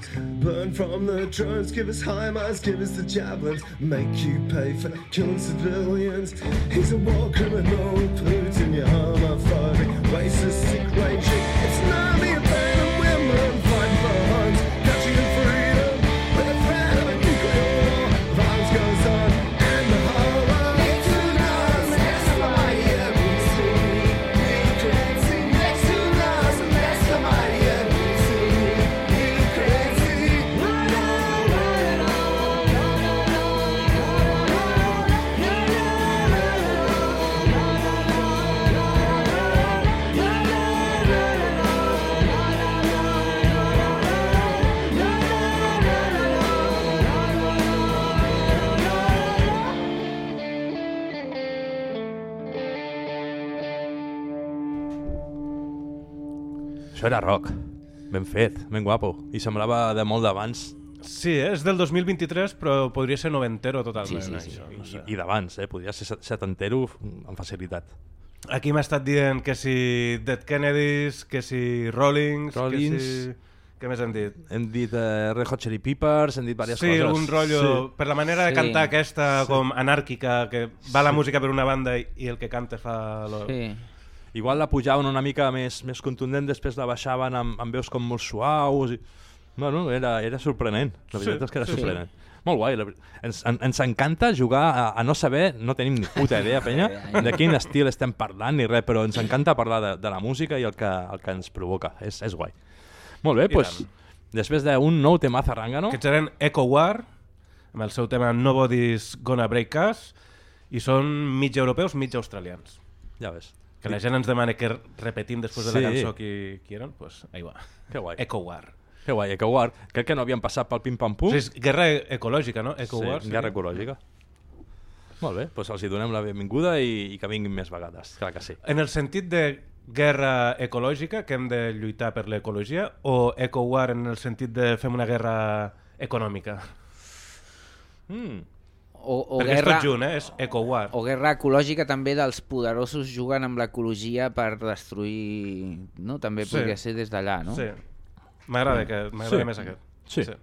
T-72s burn from the drones. Give us HIMARS, give us the javelins, make you pay for killing civilians. He's a war criminal, Putin, you're homophobic, racist, sick raging. It's an Això era rock. Ben fet, ben guapo. I semblava de molt d'abans. Sí, és del 2023, però podria ser noventero totalment. Sí, sí, sí. Això, no I, sé. i d'abans, eh? Podria ser set- setantero amb facilitat. Aquí m'ha estat dient que si Dead Kennedys, que si Rollings, Rollins. que si... Què més hem dit? Hem dit eh, Red Hot Chili Peppers, hem dit diverses Sí, coses. un rotllo... Per la manera de Sí. cantar aquesta Sí. com anàrquica, que va la Sí. música per una banda i, i el que canta fa... Lo... Sí. Igual la pujaven una mica més, més contundent, després la baixaven amb, amb veus com molt suaus. I... Bueno, era, era sorprenent. La veritat Sí, és que era sí, sorprenent. Molt guai. La... Ens, en, ens encanta jugar a, a no saber, no tenim ni puta idea, penya, de quin estil estem parlant ni res, però ens encanta parlar de, de la música i el que, el que ens provoca. És, és guai. Molt bé, I doncs, després d'un nou tema zarrangano... Aquests eren Echo War, amb el seu tema Nobody's Gonna Break Us, i són mig europeus, mig australians. Ja ves. Que la gent ens demana que repetim després de la Sí. cançó qui, qui eren, doncs ahí va. Que guai. Echo War. Que guai, Eco War. Crec que no havien passat pel pim-pam-pum. Sí, és guerra ecològica, no? Eco sí, War. sí. guerra ecològica. Molt bé, doncs els hi donem la benvinguda i, i que vinguin més vegades, clar que sí. En el sentit de guerra ecològica, que hem de lluitar per l'ecologia, o Eco War en el sentit de fem una guerra econòmica? Mm. O, o Perquè guerra... és tot junt, eh? És Eco War. O guerra ecològica també dels poderosos jugant amb l'ecologia per destruir... No? També Sí. podria ser des d'allà, no? Sí. M'agrada que m'agrada Sí. més aquest. Sí. sí.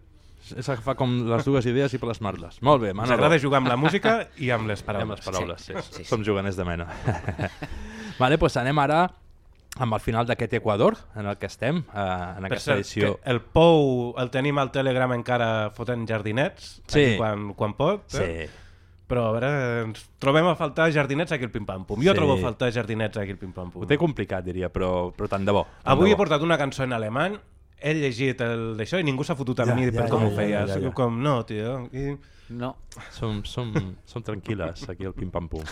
És agafar com les dues idees i plasmar-les. Molt bé, Manolo. agrada jugar amb la música i amb les I paraules. amb les paraules, sí. Sí, sí. Som juganers de mena. vale, doncs anem ara amb el final d'aquest Equador, en el que estem, eh, en Per aquesta cert, edició. que el Pou el tenim al Telegram encara fotent jardinets, Sí. quan, quan pot. Eh? Sí. Però a veure, ens trobem a faltar jardinets aquí al Pim Pam Pum. Jo Sí. trobo a faltar jardinets aquí al Pim Pam Pum. Ho té complicat, diria, però, però tant de bo. Tant Avui de he bo. portat una cançó en alemany, he llegit el d'això i ningú s'ha fotut amb Ja, mi ja, per com ja, ho ja, feia. ja, ja, ja. Com, no, tio. I... No. Som, som, som tranquil·les aquí al pim-pam-pum.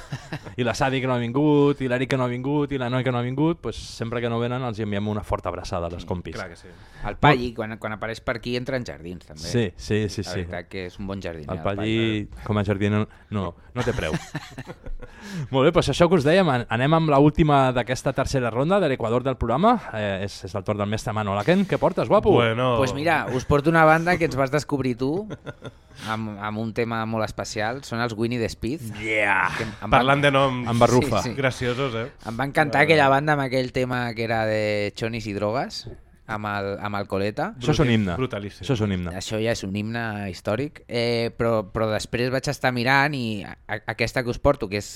I la Sadi que no ha vingut, i l'Eric que no ha vingut, i la Noi que no ha vingut, pues, sempre que no venen els enviem una forta abraçada a les compis. Clar que sí. El Palli, quan, quan apareix per aquí, entra en jardins, també. Sí, sí, sí, La sí. veritat que és un bon jardiner. El Palli, com a jardiner, no, no té preu. Molt bé, doncs això que us dèiem, an- anem amb l'última d'aquesta tercera ronda de l'Equador del programa. Eh, és, és el torn del mestre Manol Aken. Què portes, guapo? Bueno... pues mira, us porto una banda que ens vas descobrir tu amb, amb un tema molt especial. Són els Winnie the Speed. Yeah! Que em van- Parlant de noms Amb barrufa. Sí, sí. graciosos, eh? Em va encantar aquella banda amb aquell tema que era de chonis i drogues, amb el, amb el Coleta. Això és un himne. Brutalíssim. Això és un himne. Això ja és un himne històric, eh, però, però després vaig estar mirant i a, aquesta que us porto, que és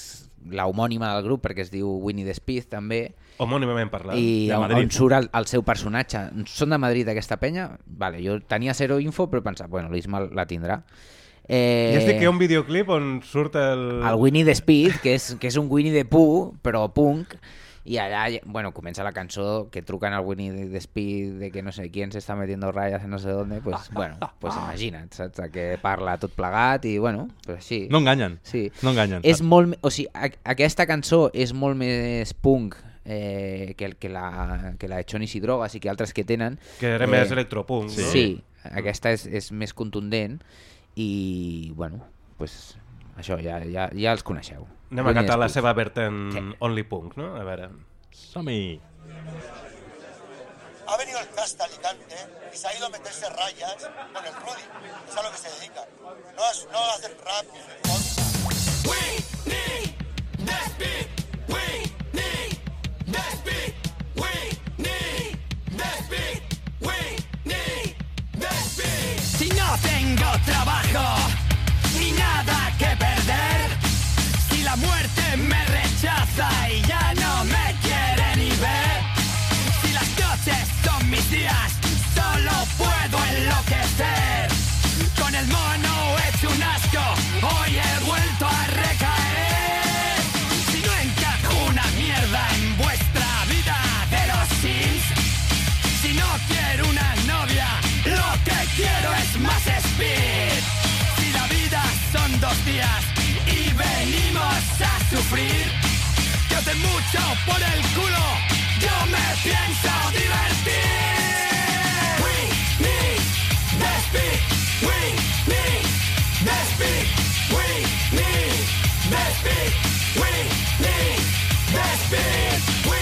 la homònima del grup, perquè es diu Winnie the Speed també, Homònimament parlant. i De on, Madrid. on surt el, el seu personatge. Són de Madrid, aquesta penya? Vale, jo tenia zero info, però pensava, bueno, l'Isma la tindrà. Eh, has dit que hi ha un videoclip on surt el... el Winnie the Speed, que és, que és un Winnie the Pooh, però punk, i allà, bueno, comença la cançó que trucan al Winnie the Speed de que no sé quién se está metiendo rayas en no sé dónde, pues, bueno, pues imagina't, saps? Que parla tot plegat i, bueno, pues així. No enganyen. Sí. No enganyen. És molt, o sigui, a, aquesta cançó és molt més punk eh, que, el- que, la, que la de Chonis i Drogues i que altres que tenen. Que era més electropunk, Sí, no? sí aquesta és, és més contundent i, bueno, pues, això ja, ja, ja els coneixeu. Anem a catar la seva vertent Only Punk, no? A veure... Som-hi! Ha venido el cast Alicante y se ha ido a meterse rayas con el Rudy. Es a lo que se dedican. No, es- no hacen rap ni hip hop. Si no tengo trabajo ni nada que perder, si la muerte me rechaza y ya no me quiere ni ver, si las noches son mis días, solo puedo enloquecer. sufrir, que hacen mucho por el culo, yo me pienso divertir. We need the speed, we need the speed, we need the speed, we need the speed, we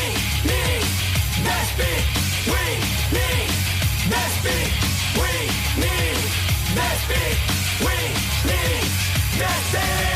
need the speed, we need the speed, we need the.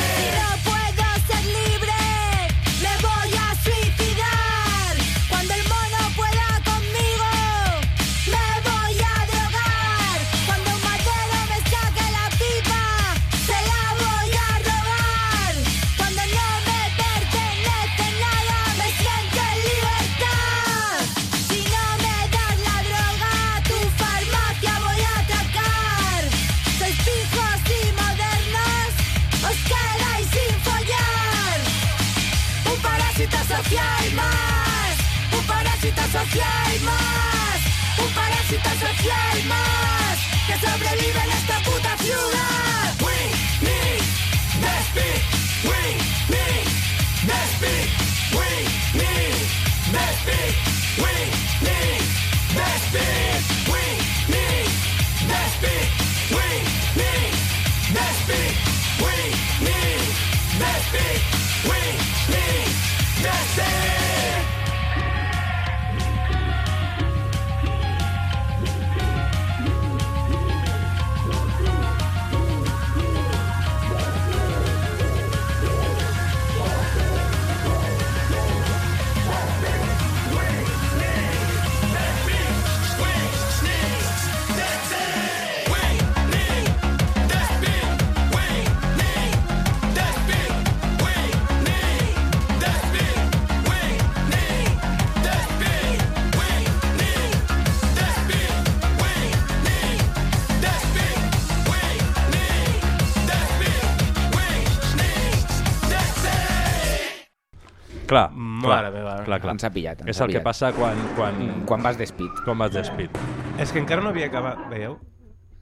Clar, clar. Ens ha pillat, ens És ha el que pillat. passa quan... Quan, quan vas d'espit. Quan vas d'espit. És que encara no havia acabat, veieu?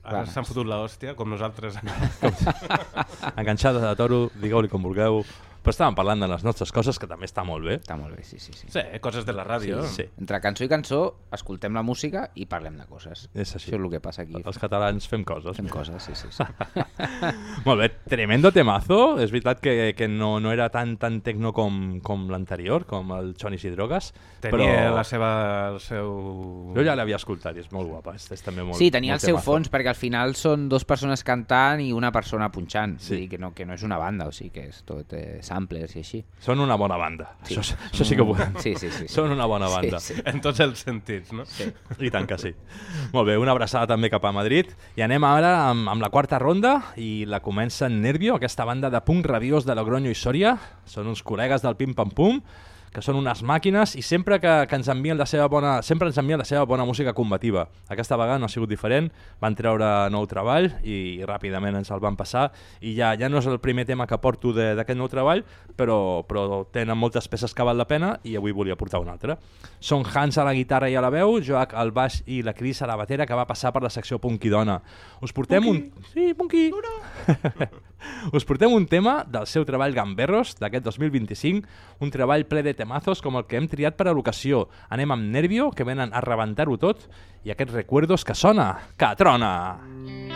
Ara s'han fotut l'hòstia, com nosaltres. Enganxada de toro, digueu-li com vulgueu. Però estàvem parlant de les nostres coses, que també està molt bé. Està molt bé, sí, sí. sí. Sí, coses de la ràdio. Sí, sí. Entre cançó i cançó, escoltem la música i parlem de coses. És així. Això és el que passa aquí. Els catalans fem coses. Fem coses, sí, sí. sí. Molt bé, tremendo temazo. És veritat que, que no, no era tan tan tecno com, com l'anterior, com el Chonis i Drogues. Tenia però... la seva, el seu... Jo ja l'havia escoltat i és molt guapa. És, és també molt, Sí, tenia el molt seu temazo. fons, perquè al final són dos persones cantant i una persona punxant. Sí. Sí. Vull dir que no, que no és una banda, o sigui que és tot eh, samplers i així. Són una bona banda. Sí. Això, això sí que ho podem. Sí, sí, sí, sí. Són una bona Sí, banda. sí. En tots els sentits, no? Sí. I tant que sí. Molt bé, una abraçada també cap a Madrid. I anem ara amb, amb la quarta ronda i la comença en Nervio, aquesta banda de punk rabiós de Logroño i Sòria. Són uns col·legues del Pim Pam Pum que són unes màquines i sempre que, que ens envien la seva bona, sempre ens envien la seva bona música combativa. Aquesta vegada no ha sigut diferent, van treure nou treball i, ràpidament ens el van passar i ja ja no és el primer tema que porto de- d'aquest nou treball, però, però tenen moltes peces que val la pena i avui volia portar una altra. Són Hans a la guitarra i a la veu, Joac al baix i la Cris a la batera que va passar per la secció Punky Dona. Us portem un... Sí, Punky! Us portem un tema del seu treball Gamberros d'aquest 2025, un treball ple de temazos com el que hem triat per a l'ocasió. Anem amb Nervio, que venen a rebentar-ho tot, i aquests recuerdos que sona, que trona! Soñando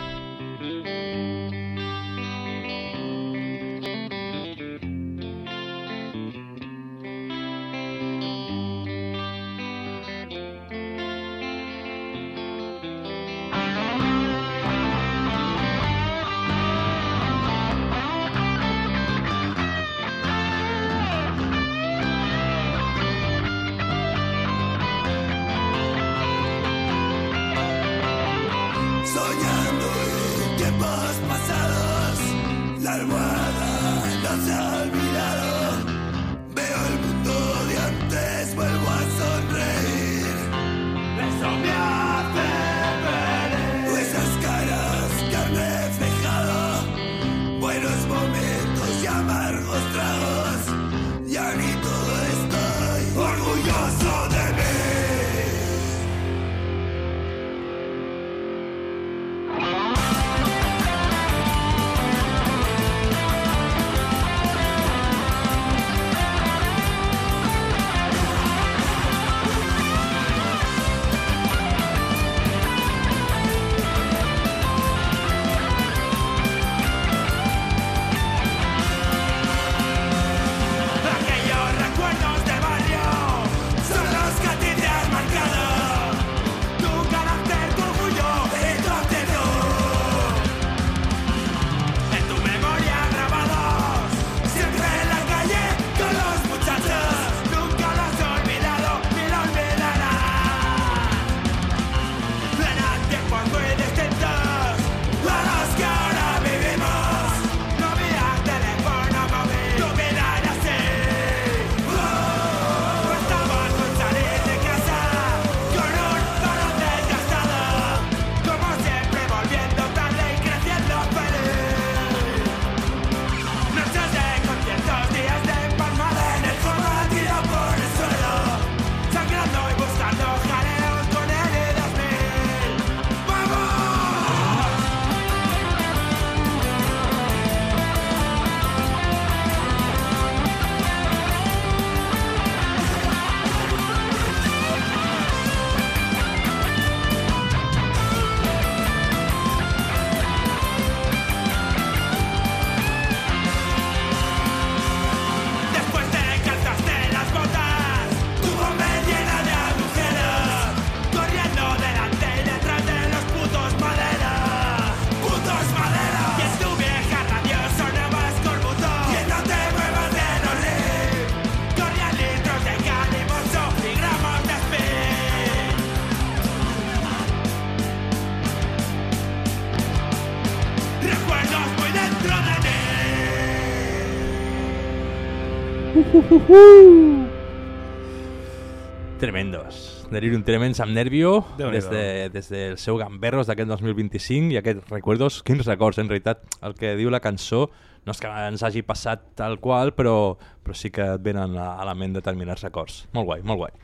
Tremendos. Delirium Tremens amb Nervio, des, de, des del seu Gamberros d'aquest 2025 i aquests recordos, quins records, en realitat, el que diu la cançó no és que ens hagi passat tal qual, però, però sí que et venen a, a la ment determinats records. Molt guai, molt guai.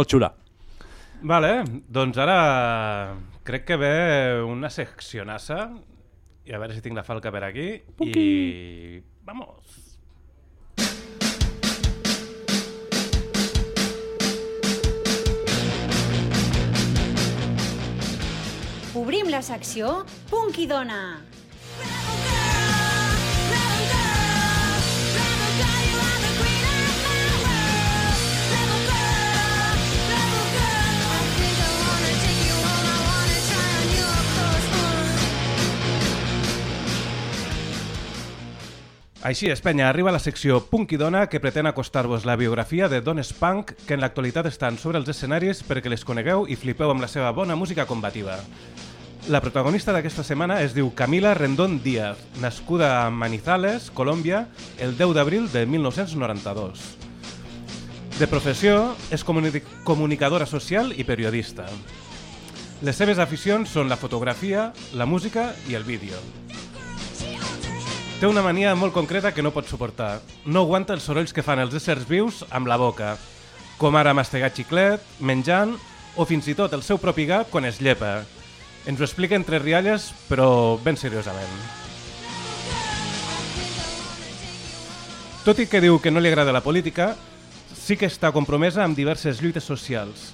Molt xula. Vale, doncs ara crec que ve una seccionassa i a veure si tinc la falca per aquí i vamos. Obrim la secció Punky Dona. Així és, penya, arriba la secció Punky Dona que pretén acostar-vos la biografia de dones punk que en l'actualitat estan sobre els escenaris perquè les conegueu i flipeu amb la seva bona música combativa. La protagonista d'aquesta setmana es diu Camila Rendón Díaz, nascuda a Manizales, Colòmbia, el 10 d'abril de 1992. De professió, és comuni comunicadora social i periodista. Les seves aficions són la fotografia, la música i el vídeo. Té una mania molt concreta que no pot suportar. No aguanta els sorolls que fan els éssers vius amb la boca, com ara mastegar xiclet, menjant o fins i tot el seu propi gat quan es llepa. Ens ho explica entre rialles, però ben seriosament. Tot i que diu que no li agrada la política, sí que està compromesa amb diverses lluites socials.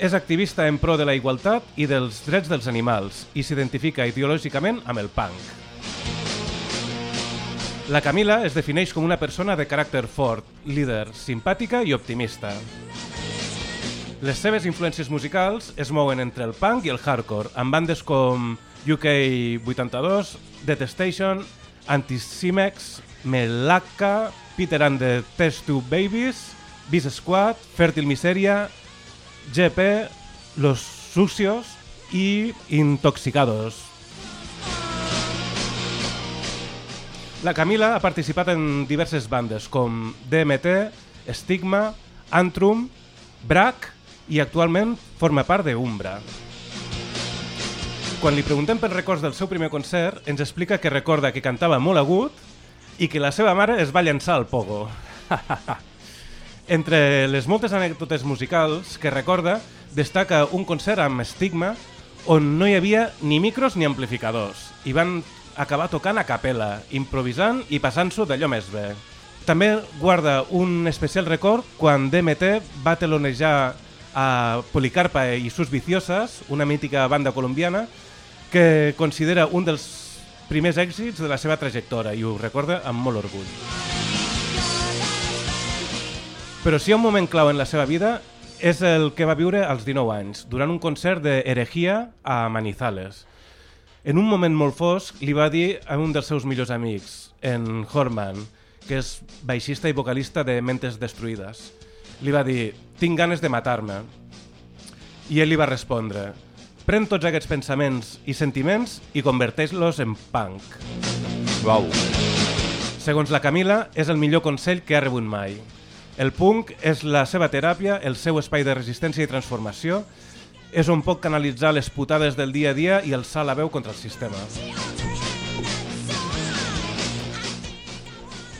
És activista en pro de la igualtat i dels drets dels animals i s'identifica ideològicament amb el punk. La Camila es defineix com una persona de caràcter fort, líder, simpàtica i optimista. Les seves influències musicals es mouen entre el punk i el hardcore, amb bandes com UK82, Detestation, Anticimex, Melaka, Peter and the Test Tube Babies, Beast Squad, Fértil Miseria, GP, Los Sucios i Intoxicados. La Camila ha participat en diverses bandes com DMT, Stigma, Antrum, Brac i actualment forma part de Umbra. Quan li preguntem pels records del seu primer concert, ens explica que recorda que cantava molt agut i que la seva mare es va llançar al pogo. Entre les moltes anècdotes musicals que recorda, destaca un concert amb Stigma on no hi havia ni micros ni amplificadors i van acabar tocant a capella, improvisant i passant-s'ho d'allò més bé. També guarda un especial record quan DMT va telonejar a Policarpa i sus Viciosas, una mítica banda colombiana, que considera un dels primers èxits de la seva trajectòria i ho recorda amb molt orgull. Però si hi ha un moment clau en la seva vida és el que va viure als 19 anys, durant un concert de a Manizales. En un moment molt fosc li va dir a un dels seus millors amics, en Horman, que és baixista i vocalista de Mentes Destruïdes. Li va dir, tinc ganes de matar-me. I ell li va respondre, pren tots aquests pensaments i sentiments i converteix-los en punk. Uau. Segons la Camila, és el millor consell que ha rebut mai. El punk és la seva teràpia, el seu espai de resistència i transformació, és on pot canalitzar les putades del dia a dia i alçar la veu contra el sistema.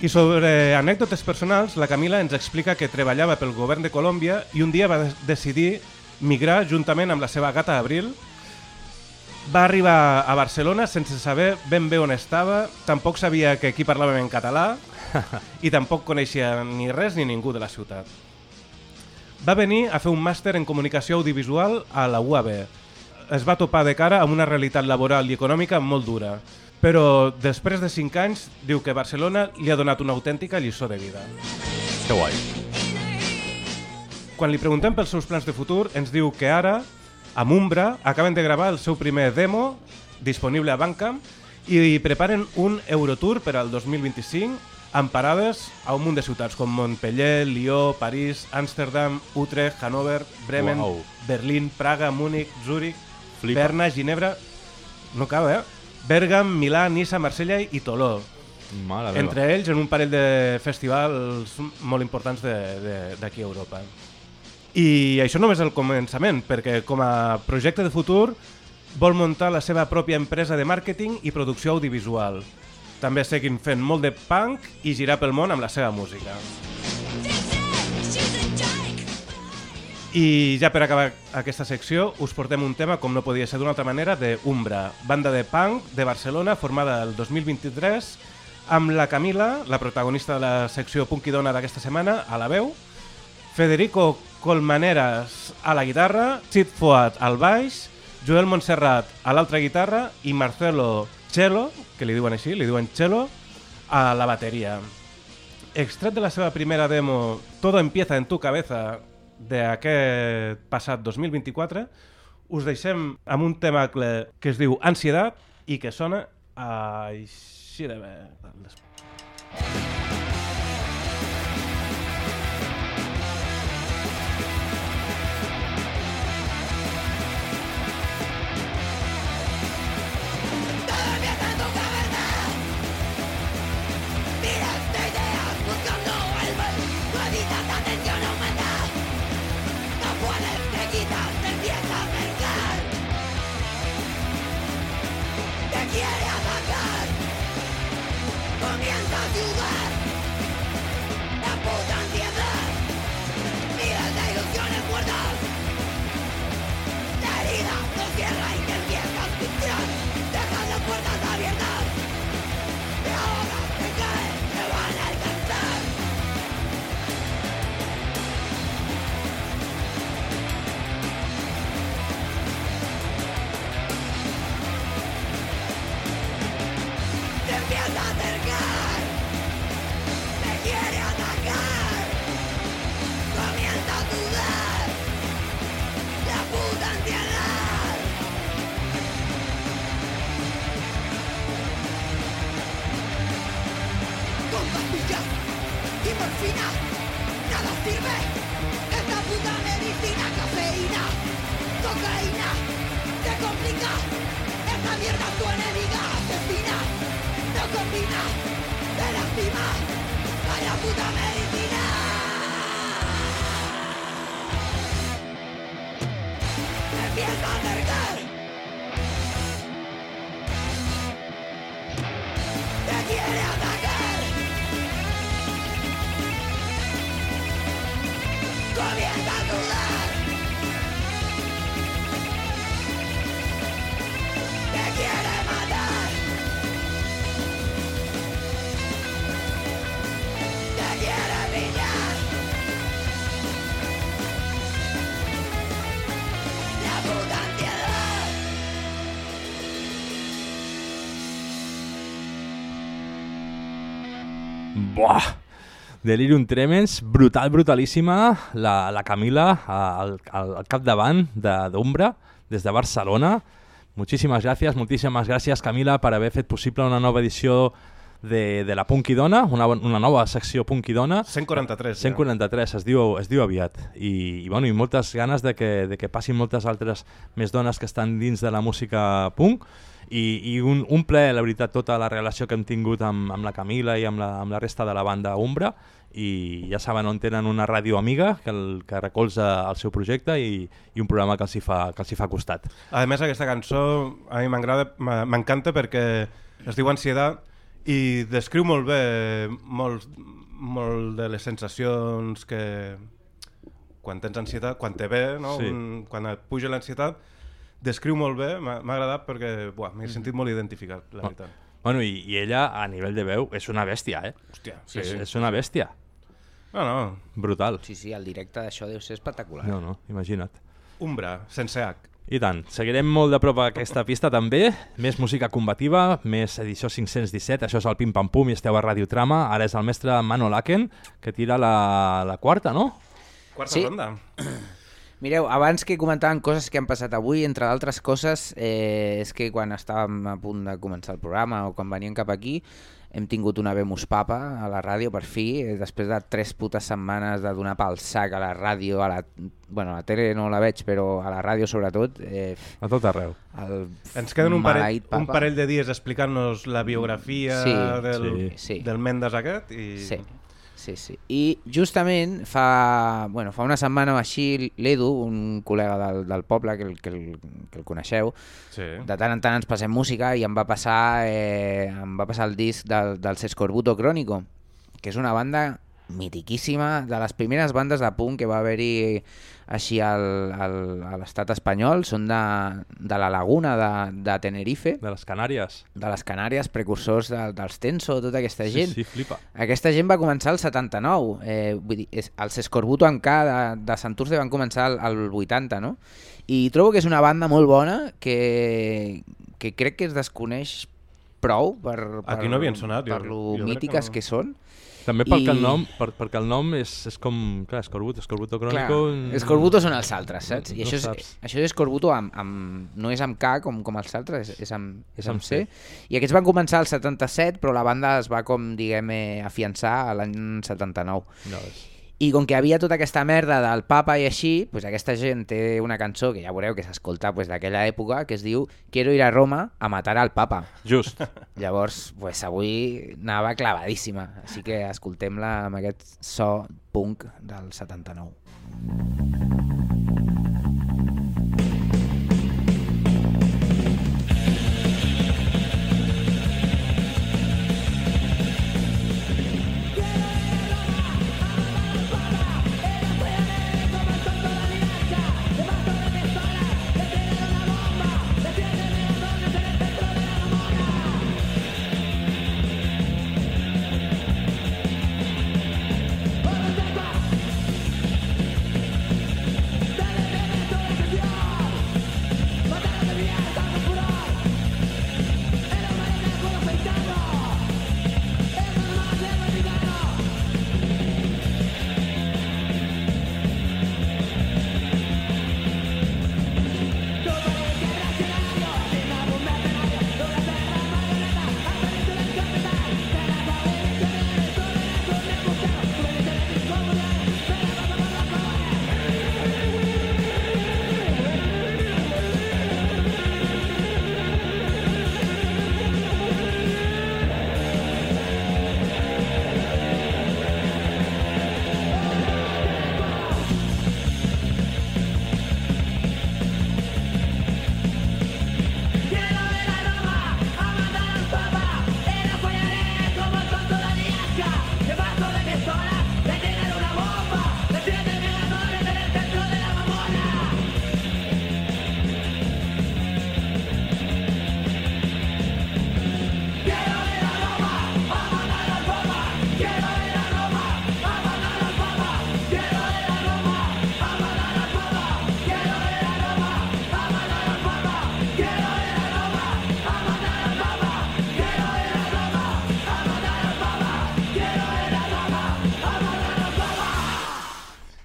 I sobre anècdotes personals, la Camila ens explica que treballava pel govern de Colòmbia i un dia va de- decidir migrar juntament amb la seva gata Abril. Va arribar a Barcelona sense saber ben bé on estava, tampoc sabia que aquí parlàvem en català i tampoc coneixia ni res ni ningú de la ciutat. Va venir a fer un màster en comunicació audiovisual a la UAB. Es va topar de cara amb una realitat laboral i econòmica molt dura, però després de 5 anys diu que Barcelona li ha donat una autèntica lliçó de vida. Que guai. Quan li preguntem pels seus plans de futur, ens diu que ara, amb Umbra, acaben de gravar el seu primer demo, disponible a Bandcamp, i preparen un Eurotour per al 2025 amb parades a un munt de ciutats com Montpellier, Lió, París, Amsterdam, Utrecht, Hannover, Bremen, Uau. Berlín, Praga, Múnich, Zúrich. Berna, Ginebra... No acaba, eh? Bergam, Milà, Nissa, Marsella i Toló. Meva. Entre ells, en un parell de festivals molt importants de- de- d'aquí a Europa. I això només és el començament, perquè com a projecte de futur vol muntar la seva pròpia empresa de màrqueting i producció audiovisual. També seguint fent molt de punk i girar pel món amb la seva música. I ja per acabar aquesta secció us portem un tema, com no podia ser d'una altra manera, de Umbra, banda de punk de Barcelona formada el 2023 amb la Camila, la protagonista de la secció Punk i Dona d'aquesta setmana, a la veu, Federico Colmaneras a la guitarra, Chit Fuat al baix, Joel Montserrat a l'altra guitarra i Marcelo Chelo, que li diuen així, li diuen Chelo, a la bateria. Extret de la seva primera demo Todo empieza en tu cabeza d'aquest passat 2024, us deixem amb un tema que es diu Ansiedat i que sona així de bé. Miles Comienza a Buah! Delirium Tremens, brutal, brutalíssima. La, la Camila al, al, al capdavant de- d'Ombra, des de Barcelona. Moltíssimes gràcies, moltíssimes gràcies Camila per haver fet possible una nova edició de, de la Punky Dona, una, una nova secció Punky Dona. 143, ja. 143, es diu, es diu aviat. I, i, bueno, i moltes ganes de que, de que passin moltes altres més dones que estan dins de la música punk i, i un, un ple, la veritat, tota la relació que hem tingut amb, amb la Camila i amb la, amb la resta de la banda Umbra i ja saben on tenen una ràdio amiga que, el, que recolza el seu projecte i, i un programa que els, hi fa, que els hi fa costat. A més, aquesta cançó a mi m'agrada, m'a- m'encanta perquè es diu Ansiedat i descriu molt bé molt, molt de les sensacions que quan tens ansietat, quan te ve, no? Sí. Un, quan et puja l'ansietat, descriu molt bé, m'ha agradat perquè m'he sentit molt identificat, la Bueno, veritat. Bueno, i, i ella, a nivell de veu, és una bèstia, eh? Hòstia, sí, és, sí. és una bèstia. No, no. Brutal. Sí, sí, el directe d'això deu ser espectacular. No, no, imagina't. Umbra, sense H. I tant, seguirem molt de prop aquesta pista també, més música combativa, més edició 517, això és el Pim Pam Pum i esteu a Radio Trama, ara és el mestre Mano Laken, que tira la, la quarta, no? Quarta Sí. ronda. Mireu, abans que comentaven coses que han passat avui, entre d'altres coses, eh, és que quan estàvem a punt de començar el programa o quan veníem cap aquí, hem tingut una Vemus Papa a la ràdio per fi, eh, després de tres putes setmanes de donar pel sac a la ràdio, a la, bueno, a la tele no la veig, però a la ràdio sobretot. Eh, A tot arreu. El Ens queden un parell, maleït un Papa. parell de dies explicant-nos la biografia Sí, del, sí, sí. del Mendes aquest i... Sí, sí, sí. I justament fa, bueno, fa una setmana o així l'Edu, un col·lega del, del poble que el, que el, que el coneixeu, sí. de tant en tant ens passem música i em va passar, eh, em va passar el disc del, del Sescorbuto Crónico, que és una banda mitiquíssima, de les primeres bandes de punk que va haver-hi així al, al, a l'estat espanyol, són de, de la Laguna de, de Tenerife. De les Canàries. De les Canàries, precursors de, dels Tenso, tota aquesta Sí, gent. sí, flipa. Aquesta gent va començar el 79, eh, vull dir, és, els Escorbuto amb K de, de Santurce van començar el, el 80, no? I trobo que és una banda molt bona que, que crec que es desconeix prou per, per, Aquí no havien sonat, jo- per lo jo crec que mítiques no. que, són. També perquè, I- el nom, per, perquè el nom és, és com... Clar, Escorbuto, Escorbuto Crónico... Clar, Escorbuto són els altres, saps? I no això, és, això és Escorbuto amb, amb, no és amb K com, com els altres, és, és amb, és amb amb C. C. I aquests van començar al 77, però la banda es va, com diguem, eh, afiançar a l'any 79. Ja ves. I com que havia tota aquesta merda del papa i així, pues aquesta gent té una cançó que ja veureu que s'escolta pues, d'aquella època que es diu Quiero ir a Roma a matar al papa. Just. Llavors, pues, avui anava clavadíssima, així que escoltem-la amb aquest so punk del 79.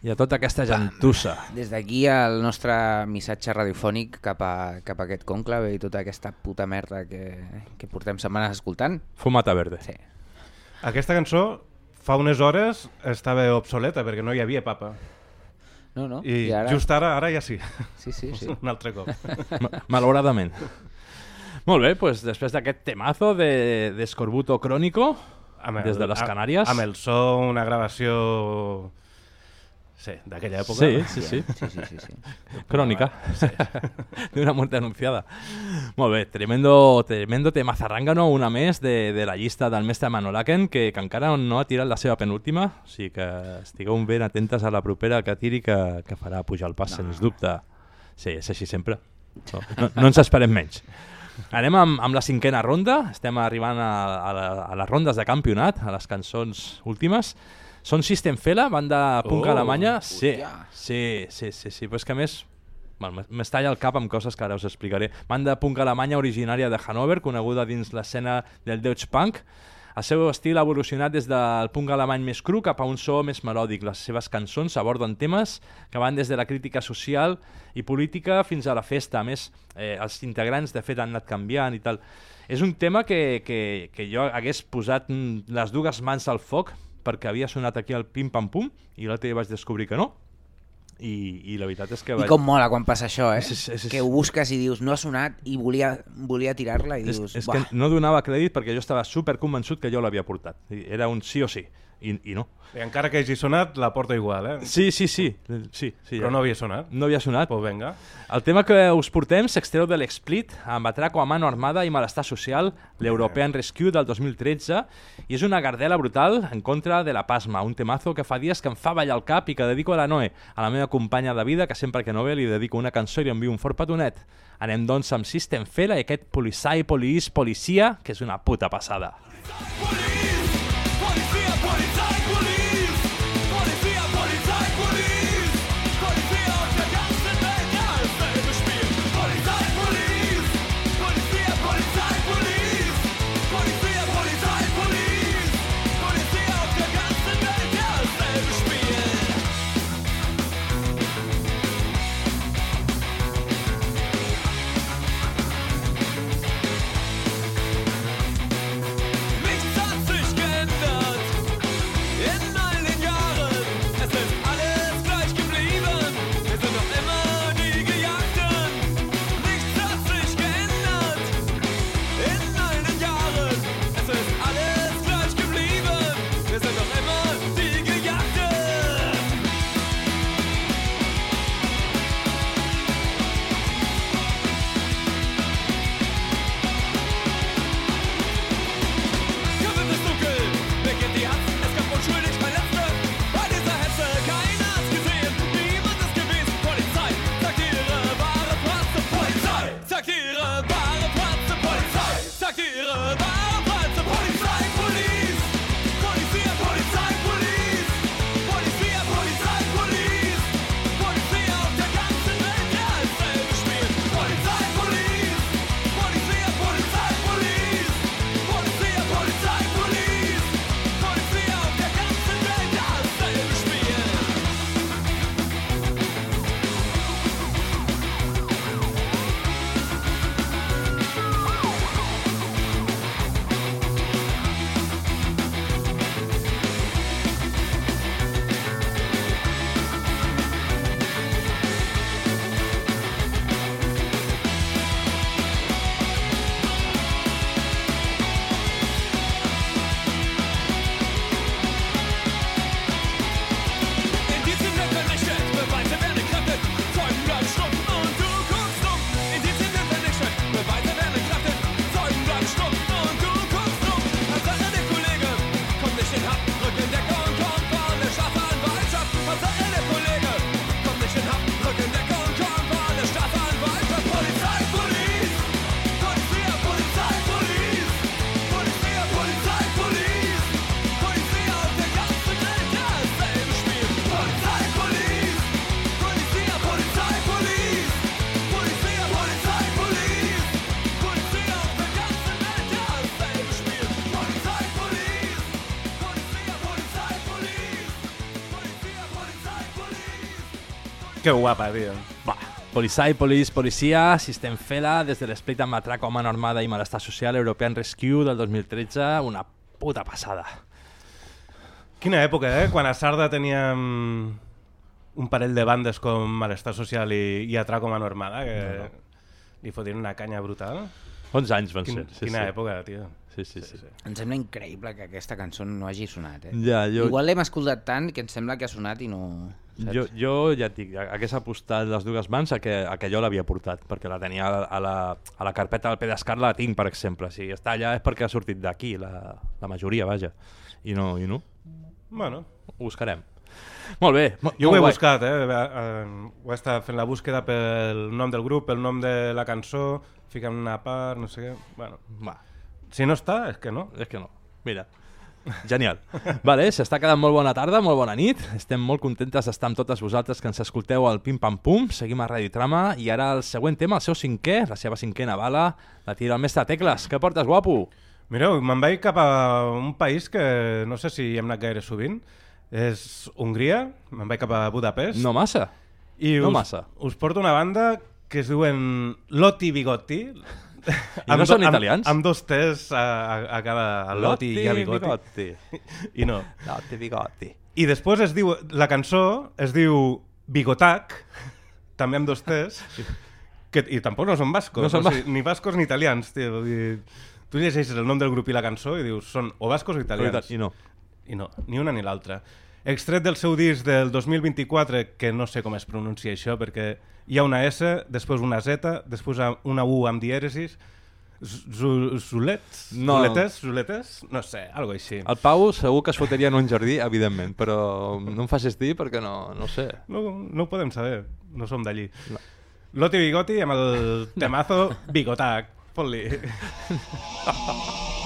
I a tota aquesta gentussa. Des d'aquí el nostre missatge radiofònic cap a, cap a aquest conclave i tota aquesta puta merda que, que portem setmanes escoltant. Fumata verde. Sí. Aquesta cançó fa unes hores estava obsoleta perquè no hi havia papa. No, no. I, I ara- just ara, ara ja sí. Sí, sí, sí. Un altre cop. Ma- Malauradament. Molt bé, pues, després d'aquest temazo de, de Escorbuto Crónico, el- des de les Canàries. Amb el so, una gravació... Sí, d'aquella època. Sí, sí, sí. Sí, sí, sí, sí. Crónica. Sí. de una muerte anunciada. Molt bé, tremendo, tremendo tema zarrangano, una més de, de la llista del mestre Manolaken, que, que encara no ha tirat la seva penúltima, o sigui que estigueu ben atentes a la propera que tiri, que, que farà pujar el pas, no. sens dubte. Sí, és així sempre. No, no, no ens esperem menys. Anem amb, amb la cinquena ronda, estem arribant a, a, la, a les rondes de campionat, a les cançons últimes. Són System Fela, banda punk Oh, alemanya? Sí, hòstia. sí, sí, sí, sí, però és que a més m'estalla el cap amb coses que ara us explicaré. Banda punk alemanya originària de Hannover, coneguda dins l'escena del Deutsche Punk. El seu estil ha evolucionat des del punk alemany més cru cap a un so més melòdic. Les seves cançons aborden temes que van des de la crítica social i política fins a la festa. A més, eh, els integrants de fet han anat canviant i tal. És un tema que, que, que jo hagués posat mm, les dues mans al foc perquè havia sonat aquí el Pim Pam Pum i l'altre dia vaig descobrir que no. I, i la veritat és que... I vaig... com mola quan passa això, eh? És- és- és- Que ho busques i dius, no ha sonat i volia, volia tirar-la i És, dius... és "Buah". que no donava crèdit perquè jo estava super convençut que jo l'havia portat. I Era un sí o sí, i, i no. I encara que hagi sonat, la porto igual, eh? Sí, sí, sí. sí, sí Però no havia sonat. No havia sonat. Pues venga. El tema que us portem s'extreu de l'Explit amb Atraco a mano armada i malestar social, l'European Rescue del 2013, i és una gardela brutal en contra de la pasma, un temazo que fa dies que em fa ballar el cap i que dedico a la Noe, a la meva companya de vida, que sempre que no ve li dedico una cançó i li envio un fort petonet. Anem doncs amb System Fela i aquest Policai, Police, Policia, que és una puta passada. Polizia, Que guapa, tio. Va, Policai, Police, Policia, System Fela, des de l'Esplit amb Atraco a mano armada i malestar social, European Rescue del 2013, una puta passada. Quina època, eh? Quan a Sarda teníem un parell de bandes com Malestar Social i, i Atraco Mano Armada, que No, li fotien una canya brutal. 11 anys van Quin, ser. Sí, quina sí. època, tio. Sí, sí, sí. sí. Em sembla increïble que aquesta cançó no hagi sonat, eh? Ja, jo- Igual l'hem escoltat tant que em sembla que ha sonat i no... Saps? Jo, jo ja et dic, hagués apostat les dues mans a que, a que jo l'havia portat, perquè la tenia a, a, la, a la carpeta del Pedascar, la tinc, per exemple. Si està allà és perquè ha sortit d'aquí, la, la majoria, vaja. I no, i no. Bueno. Ho buscarem. Molt bé. mo- Jo ho he molt guai. buscat, eh? eh? Ho he estat fent la búsqueda pel nom del grup, pel nom de la cançó, ficant una part, no sé què... Bueno, Va. Si no està, és que no. És que no. Mira. Genial. Vale, s'està quedant molt bona tarda, molt bona nit. Estem molt contentes d'estar amb totes vosaltres que ens escolteu al Pim Pam Pum. Seguim a Radio Trama i ara el següent tema, el seu cinquè, la seva cinquena bala, la tira el mestre Tecles. Què portes, guapo? Mireu, me'n vaig cap a un país que no sé si hi hem anat gaire sovint. És Hongria, me'n vaig cap a Budapest. No massa. I No us, massa. us porto una banda que es diuen Lotti Bigotti. I no són italians? Amb, amb dos T's a, a, a cada a Lotti, i a Bigotti. Bigotti. I no. Lotti Bigotti. I després es diu, la cançó es diu Bigotac, també amb dos T's, que, i tampoc no són bascos, No són són o sigui, ni bascos ni italians, tio. Vull dir, tu llegeixes el nom del grup i la cançó i dius, són o bascos o italians. I no. I no, ni una ni l'altra. Extret del seu disc del 2024, que no sé com es pronuncia això, perquè hi ha una S, després una Z, després una U amb dièresis, Zu- Zulets? No. Zuletes? Zuletes? No sé, algo així. El Pau segur que es fotria en un jardí, evidentment, però no em facis dir perquè no, no sé. No, no ho podem saber, no som d'allí. No. Loti Bigoti amb el temazo Bigotac. Fot-li.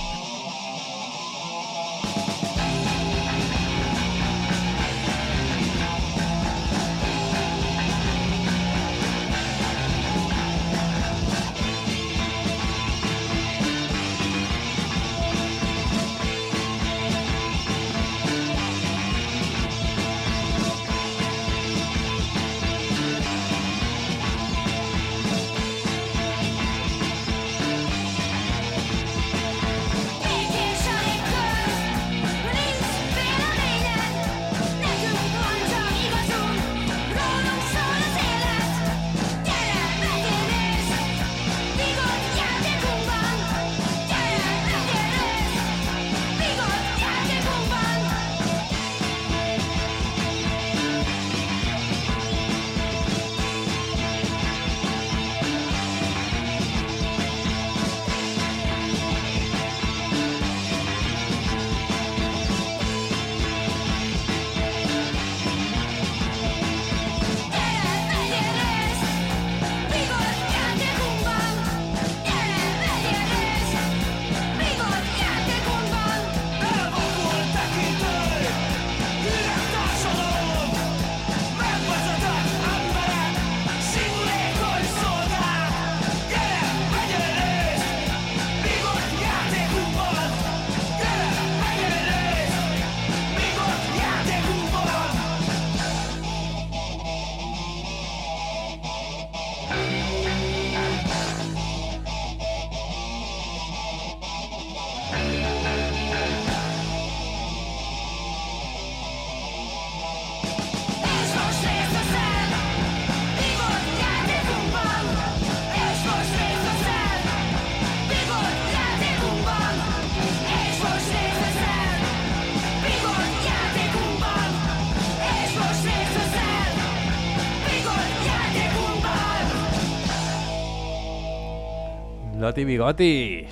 Loti Bigoti.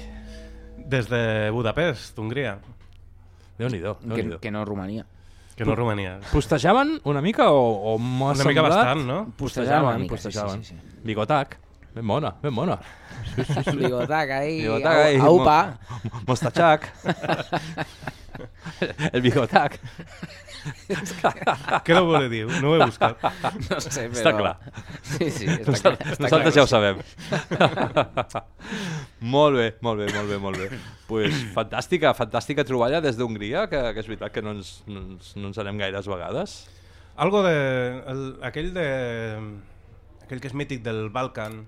Des de Budapest, Hongria. Déu-n'hi-do. Que, que no Romania. Que no Romania. Postejaven una mica o, o m'ha Una mica semblat? bastant, no? Postejaven mica, postejaven. sí, sí, sí. Bigotac. Ben bona, ben bona. Sí, sí, sí. Bigotac ahí, Bigotac ahí. aupa. Mo- Mostachac. El bigotac. Què no voler dir? No ho he buscat. No sé, però... Està clar. Sí, sí, està clar. Està Nosaltres clar. ja ho sabem. molt bé, molt bé, molt bé, molt bé. Pues, fantàstica, fantàstica troballa des d'Hongria, que, que és veritat que no ens, no ens, no ens anem gaires vegades. Algo de... El, aquell de... Aquell que és mític del Balkan,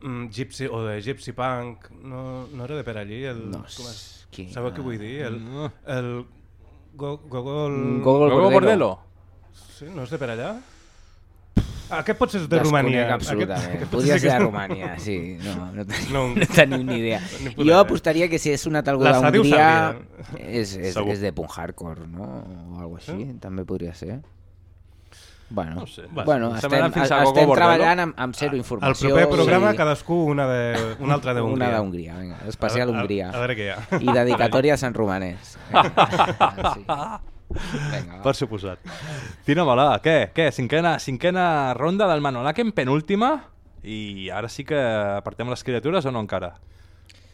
mm, Gypsy, o de Gypsy Punk, no, no era de per allí? El, No, com és? qui? Sabeu què vull dir? El, No. el go, Gogol... Gogol Gogol Bordello. Sí, no és de per allà? Ah, Aquest pot ser de Desconec Romania. absolutament. Aquest- aquest Podria ser de Romania, sí. No, no, tenim, No. no, tenim ni idea. Ni Jo apostaria que si és Sadi ho d'Hongria és, és, Segur. és de punk hardcore, no? O algo així, Sí? també podria ser. Bueno, No sé. bueno estem, fins a estem treballant amb, amb zero Al informació. proper programa, i- cadascú una, de, una altra d'Hongria. Una d'Hongria, vinga, especial A- a- Hongria. a veure què hi ha. I dedicatòria a Sant Romanès. Sí. Vinga, va. Per suposat. Tino Malà, què? què? Cinquena, cinquena ronda del Manolaken, penúltima, i ara sí que apartem les criatures o no encara?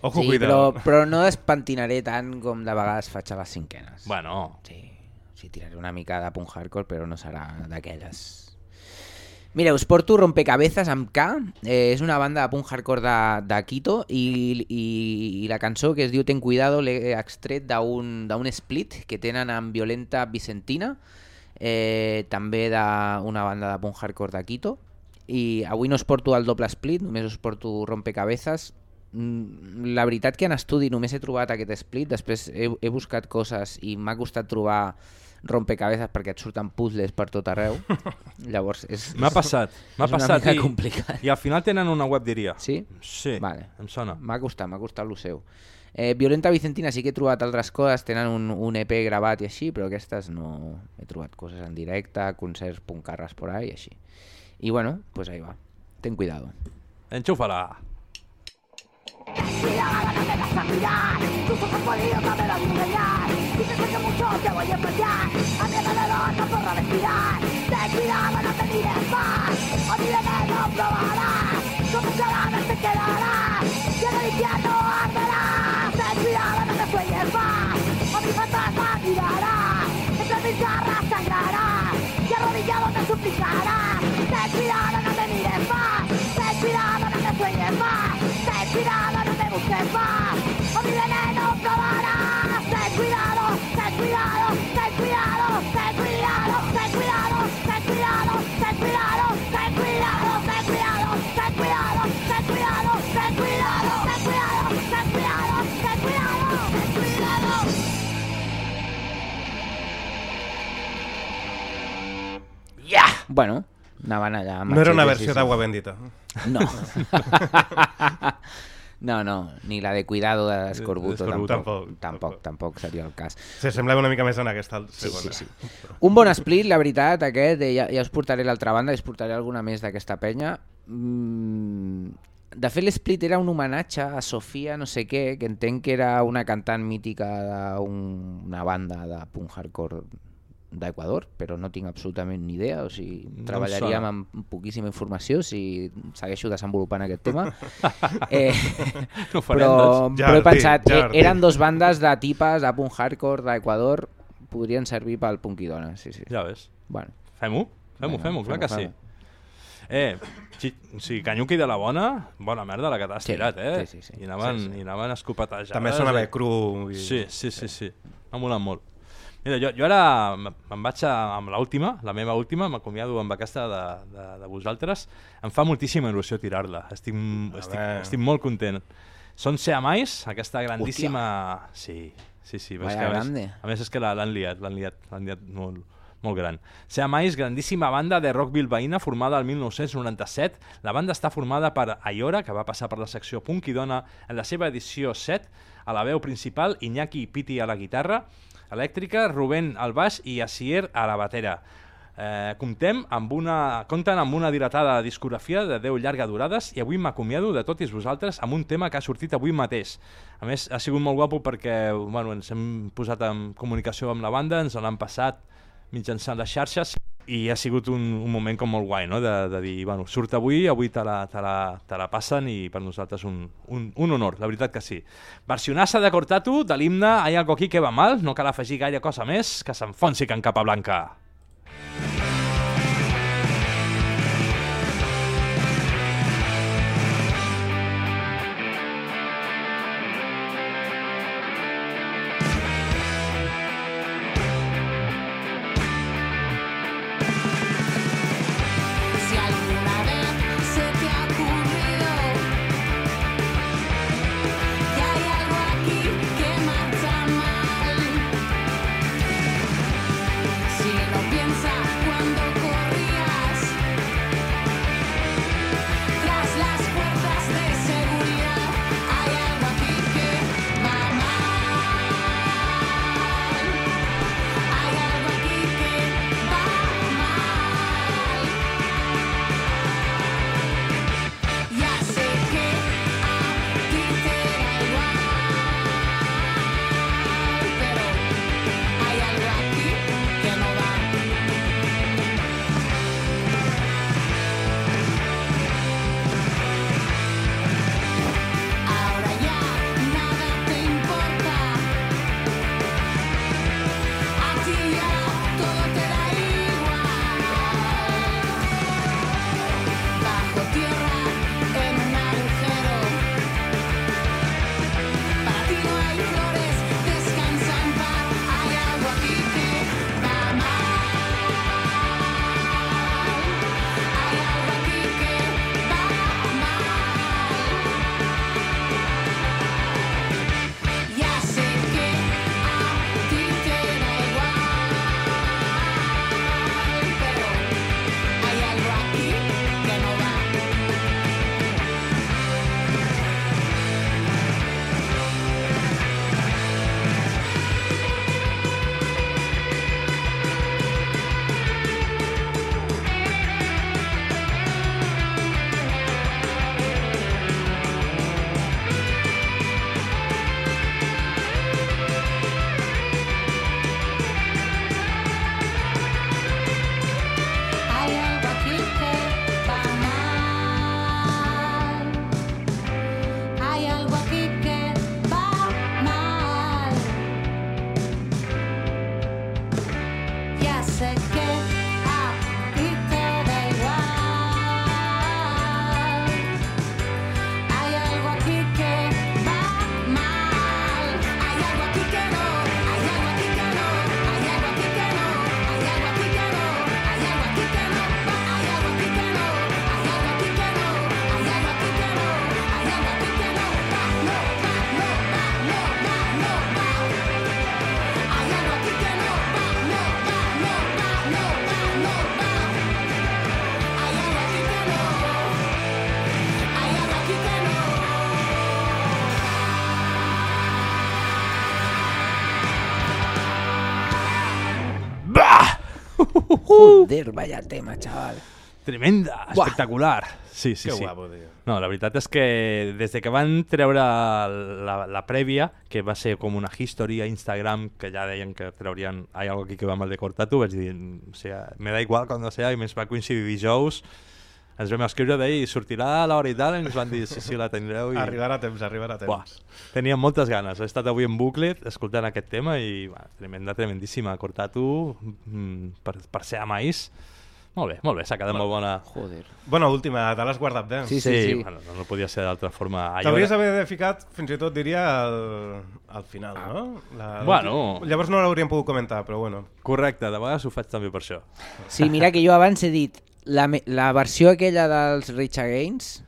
Ojo, Sí, però, però no despentinaré tant com de vegades faig a les cinquenes. Bueno, Sí, sí, tiraré una mica de punt hardcore, però no serà d'aquelles... Mira, us porto Rompecabezas amb K, eh, és una banda de punk hardcore de, de Quito i, i, i la cançó que es diu Ten Cuidado l'he extret d'un split que tenen amb Violenta Vicentina, eh, també d'una banda de punk hardcore de Quito. I avui no us porto el doble split, només us porto Rompecabezas. Mm, La veritat que en estudi només he trobat aquest split, després he, he buscat coses i m'ha costat trobar rompecabezas perquè et surten puzzles per tot arreu. Llavors és M'ha passat, m'ha passat. mica i, complicat. I al final tenen una web, diria. Sí? Sí, Vale. em sona. M'ha costat, m'ha costat lo seu. Eh, Violenta Vicentina sí que he trobat altres coses, tenen un, un EP gravat i així, però aquestes no... He trobat coses en directe, concerts puncarres por ahí i així. I bueno, pues ahí va. Ten cuidado. Enxúfala. Cuidado, no te vas a mirar. Tus ojos podridos no me lo enseñar. Dices que mucho te voy a empezar. A mi alrededor no puedo respirar. Ten cuidado, no te mires más. O mi veneno probarás. Como cadáver te quedarás. Y en el infierno arderás. Ten cuidado, no te sueñes más. O mi fantasma mirarás. Entre mis garras sangrarás. Y arrodillado te suplicarás. Ten cuidado, no te mires más. Ten cuidado, no te sueñes más. Ten cuidado, no te busques más. Bueno, anaven allà... No era una versió sí, sí. d'Agua Bendita. No. no, no, ni la de Cuidado de Escorbuto, tampoc, Tampoc, tampoc, tampoc seria el cas. Se semblava una mica més en aquesta Sí, segona. sí, sí. Un bon split, la veritat, aquest, eh, ja, ja us portaré l'altra banda, us portaré alguna més d'aquesta penya. Mm, de fet, l'split era un homenatge a Sofia no sé què, que entenc que era una cantant mítica d'una banda de punk hardcore d'Equador, però no tinc absolutament ni idea, o sigui, No em treballaríem sona. amb poquíssima informació si segueixo desenvolupant aquest tema. Eh, No farem, però, doncs. però he Jardí, pensat, eh, jardí. eren dos bandes de tipes de punk hardcore d'Equador, podrien servir pel punk i dona, sí, sí. Ja ves. Bueno. Fem-ho, fem-ho, fem-ho, clar que sí. Eh, si, si Canyuqui de la bona, bona merda la que t'has Sí, tirat, eh? sí, sí, sí. I anaven, Sí, sí. I anaven escopetejades. També sonava eh? cru i- Sí, sí, sí, sí. M'ha molat molt. Mira, jo, jo ara me'n vaig a, amb l'última, la meva última, m'acomiado amb aquesta de, de, de vosaltres. Em fa moltíssima il·lusió tirar-la. Estic, estic, veure. estic molt content. Són Seamais, aquesta grandíssima... Sí, sí, sí. és Vaya que a, més, a més és que la- l'han liat, l'han liat, l'han liat molt, molt gran. Seamais, grandíssima banda de rock bilbaïna formada el 1997. La banda està formada per Ayora, que va passar per la secció Punk i Dona en la seva edició 7, a la veu principal, Iñaki Piti a la guitarra, elèctrica, Rubén al baix i Asier a la batera. Eh, comptem amb una, compten amb una dilatada discografia de 10 llarga durades i avui m'acomiado de tots vosaltres amb un tema que ha sortit avui mateix. A més, ha sigut molt guapo perquè bueno, ens hem posat en comunicació amb la banda, ens l'han passat mitjançant les xarxes i ha sigut un, un moment com molt guai, no? de, de dir, bueno, surt avui, avui te la, te, la, te la passen i per nosaltres un, un, un honor, la veritat que sí. Versionassa de Cortatu, de l'himne Hay algo aquí que va mal, no cal afegir gaire cosa més, que s'enfonsi Can Capablanca. Si Joder, vaya tema, chaval. Tremenda, Buah. espectacular. Sí, sí, Que sí. guapo, tio. No, la veritat és que des de que van treure la, la prèvia, que va ser com una history a Instagram, que ja deien que traurien hay algo aquí que va mal de cortar-ho, vaig dir, o sea, me da igual quan sea, i més va coincidir dijous, ens vam escriure d'ahir i sortirà a l'hora i tal, i ens van dir, sí, sí, la tindreu. I... Arribarà a temps, arribarà a temps. Buah, tenia moltes ganes. He estat avui en bucle escoltant aquest tema i va, tremenda, tremendíssima. Cortatu, mm, per, per ser a maïs. Molt bé, molt bé, s'ha quedat molt bona. Joder. Bona última, te l'has guardat bé. Sí, sí, sí. Bueno, no, no podia ser d'altra forma. T'hauries era- ficat, fins i tot diria, al, al final, no? La, Bueno. Llavors no l'hauríem pogut comentar, però bueno. Correcte, de vegades ho faig també per això. Sí, mira que jo abans he dit, la, la versió aquella dels Rich Against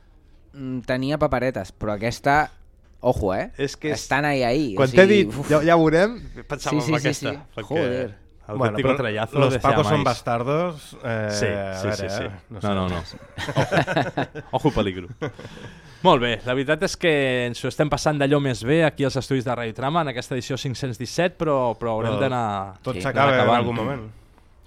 mm, tenia paperetes, però aquesta, ojo, eh? És que és- Estan ahí, ahí. Quan t'he dit, ja, ja ho veurem, pensava Sí, sí, en sí, aquesta. sí. perquè Joder. El Bueno, però los pacos son bastardos, eh, sí, sí, sí, veure, sí. eh, No, no no, no. Ojo peligro. Molt bé, la veritat és que ens ho estem passant d'allò més bé aquí als estudis de Radio Trama en aquesta edició 517, però, però haurem d'anar tot sí, s'acaba en algun moment.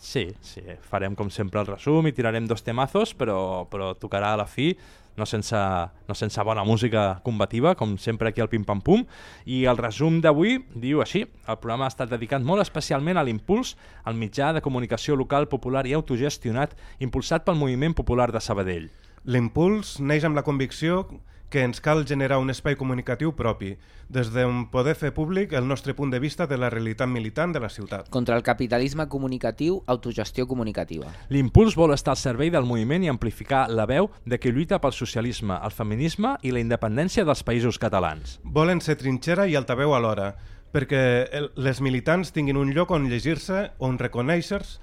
Sí, sí, farem com sempre el resum i tirarem dos temazos, però, però tocarà a la fi, no sense, no sense bona música combativa, com sempre aquí al Pim Pam Pum. I el resum d'avui diu així, el programa ha estat dedicat molt especialment a l'impuls al mitjà de comunicació local popular i autogestionat impulsat pel Moviment Popular de Sabadell. L'impuls neix amb la convicció que ens cal generar un espai comunicatiu propi, des d'on poder fer públic el nostre punt de vista de la realitat militant de la ciutat. Contra el capitalisme comunicatiu, autogestió comunicativa. L'impuls vol estar al servei del moviment i amplificar la veu de qui lluita pel socialisme, el feminisme i la independència dels països catalans. Volen ser trinxera i altaveu alhora, perquè les militants tinguin un lloc on llegir-se, on reconèixer-se,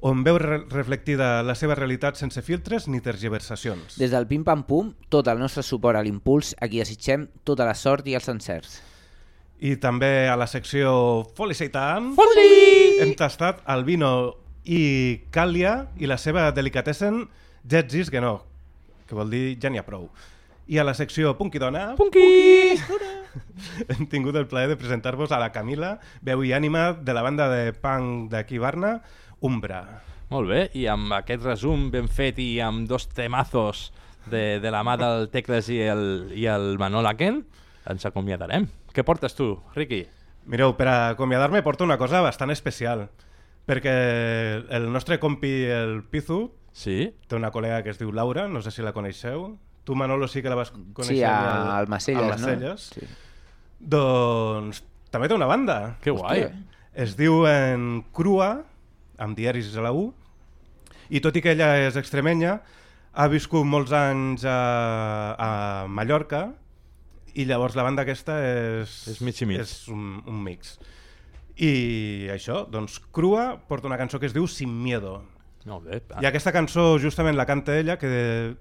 on veure re reflectida la seva realitat sense filtres ni tergiversacions. Des del Pim Pam Pum, tot el nostre suport a l'impuls, a qui desitgem tota la sort i els encerts. I també a la secció Foli Seitan Foli! hem tastat el vino i Càlia i la seva delicatessen Jetzis que no, que vol dir ja n'hi ha prou. I a la secció Punky Dona Punky! hem tingut el plaer de presentar-vos a la Camila, veu i ànima de la banda de punk d'aquí Barna, Umbra. Molt bé, i amb aquest resum ben fet i amb dos temazos de, de la mà del Tecles i el, i el Manol Aken, ens acomiadarem. Què portes tu, Riqui? Mireu, per acomiadar-me porto una cosa bastant especial, perquè el nostre compi, el Pizu, sí? té una col·lega que es diu Laura, no sé si la coneixeu. Tu, Manolo, sí que la vas conèixer. Sí, a- al- al Macelles, al no? Macelles. Sí. Doncs també té una banda. Que guai. Es diu en Crua, amb diaris a la U, i tot i que ella és extremenya, ha viscut molts anys a, a Mallorca i llavors la banda aquesta és... És mig mig. És un, un mix. I això, doncs Crua porta una cançó que es diu Sin Miedo. Molt bé. I aquesta cançó justament la canta ella, que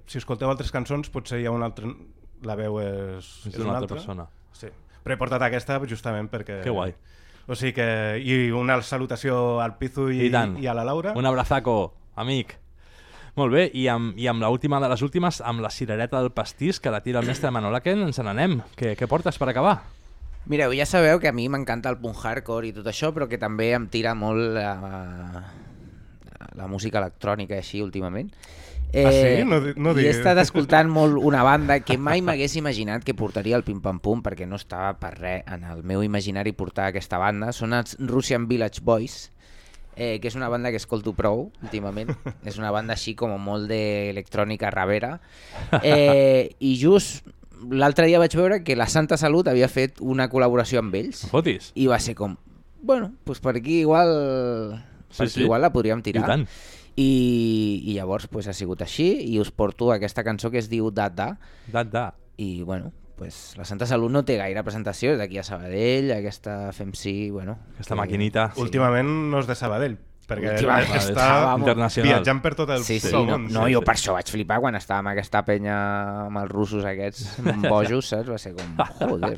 si escolteu altres cançons potser hi ha una altra... La veu és, És d'una altra persona. Sí. Però he portat aquesta justament perquè... Que guai. O sigui que... I una salutació al Pizu i, I tant. i a la Laura. Un abrazaco, amic. Molt bé, i amb, i amb l'última de les últimes, amb la cirereta del pastís, que la tira el mestre Aken, ens n'anem. Què, què portes per acabar? Mireu, ja sabeu que a mi m'encanta el punk hardcore i tot això, però que també em tira molt la, la música electrònica així últimament. Ah, sí? No no I he diguis. estat escoltant molt una banda que mai m'hagués imaginat que portaria el Pim Pam Pum perquè no estava per res en el meu imaginari portar aquesta banda. Són els Russian Village Boys, eh, que és una banda que escolto prou últimament. és una banda així com molt d'electrònica ravera. Eh, I just l'altre dia vaig veure que la Santa Salut havia fet una col·laboració amb ells. Fotis. I va ser com, bueno, pues per aquí igual, per Sí, aquí sí. igual la podríem tirar. I tant. I, i llavors pues, ha sigut així i us porto aquesta cançó que es diu Dat Da. Dat Da. I bueno, pues, la Santa Salut no té gaire presentació, és d'aquí a Sabadell, aquesta FEMC, bueno... Aquesta maquinita. Últimament no és de Sabadell, perquè Últimament està Internacional. viatjant per tot el Sí, sí, el no, no sí, jo sí. per això vaig flipar quan estava amb aquesta penya amb els russos aquests bojos, saps? Va ser com, joder.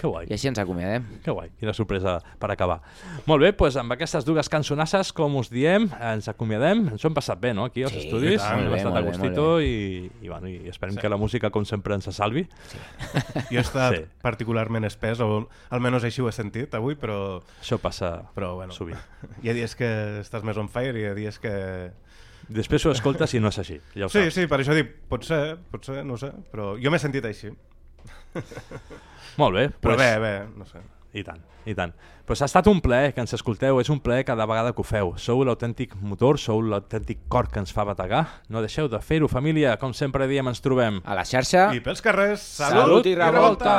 Que guai. I així ens acomiadem. Que guai, quina sorpresa per acabar. Molt bé, doncs amb aquestes dues cançonasses, com us diem, ens acomiadem. Ens ho hem passat bé, no?, aquí als Sí, estudis. tant. Hem Molt bé, estat a molt bé, gustito i, i, bueno, i esperem Sí. que la música, com sempre, ens salvi. Sí. Jo he estat Sí. sí. particularment espès, o almenys així ho he sentit avui, però... Això passa però, bueno, sovint. Hi ha dies que estàs més on fire i hi ha dies que... Després ho escoltes i no és així, ja ho sí, saps. sí, per això dic, pot ser, pot ser, no sé, però jo m'he sentit així. Molt bé. Però pues- bé, bé, no sé. I tant, i tant. Pues ha estat un plaer que ens escolteu, és un plaer cada vegada que ho feu. Sou l'autèntic motor, sou l'autèntic cor que ens fa bategar. No deixeu de fer-ho, família. Com sempre diem, ens trobem. A la xarxa. I pels carrers, salut, salut i i revolta!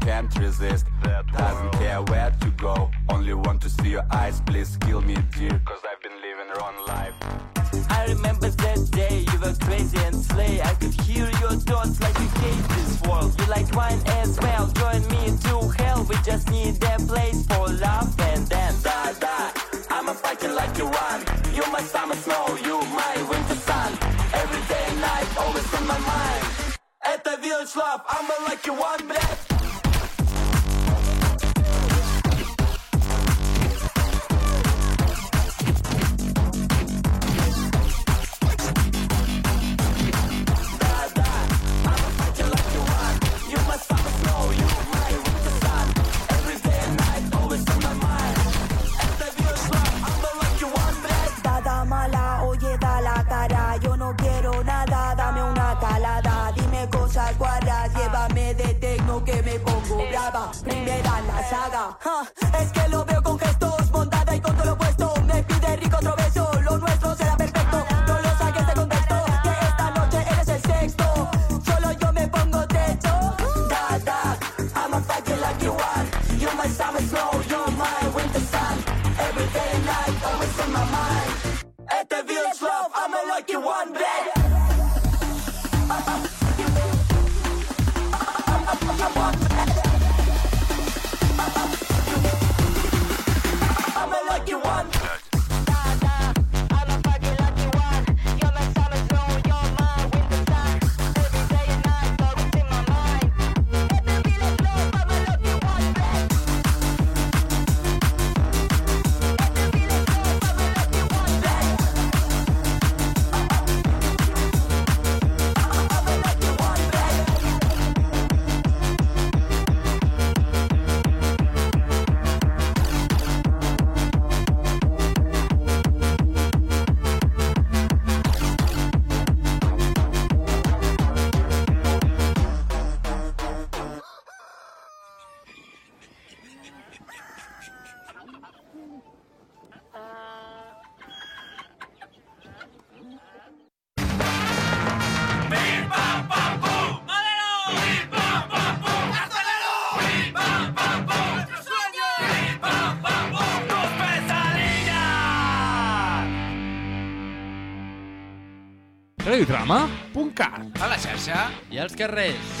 Can't resist. I revolta!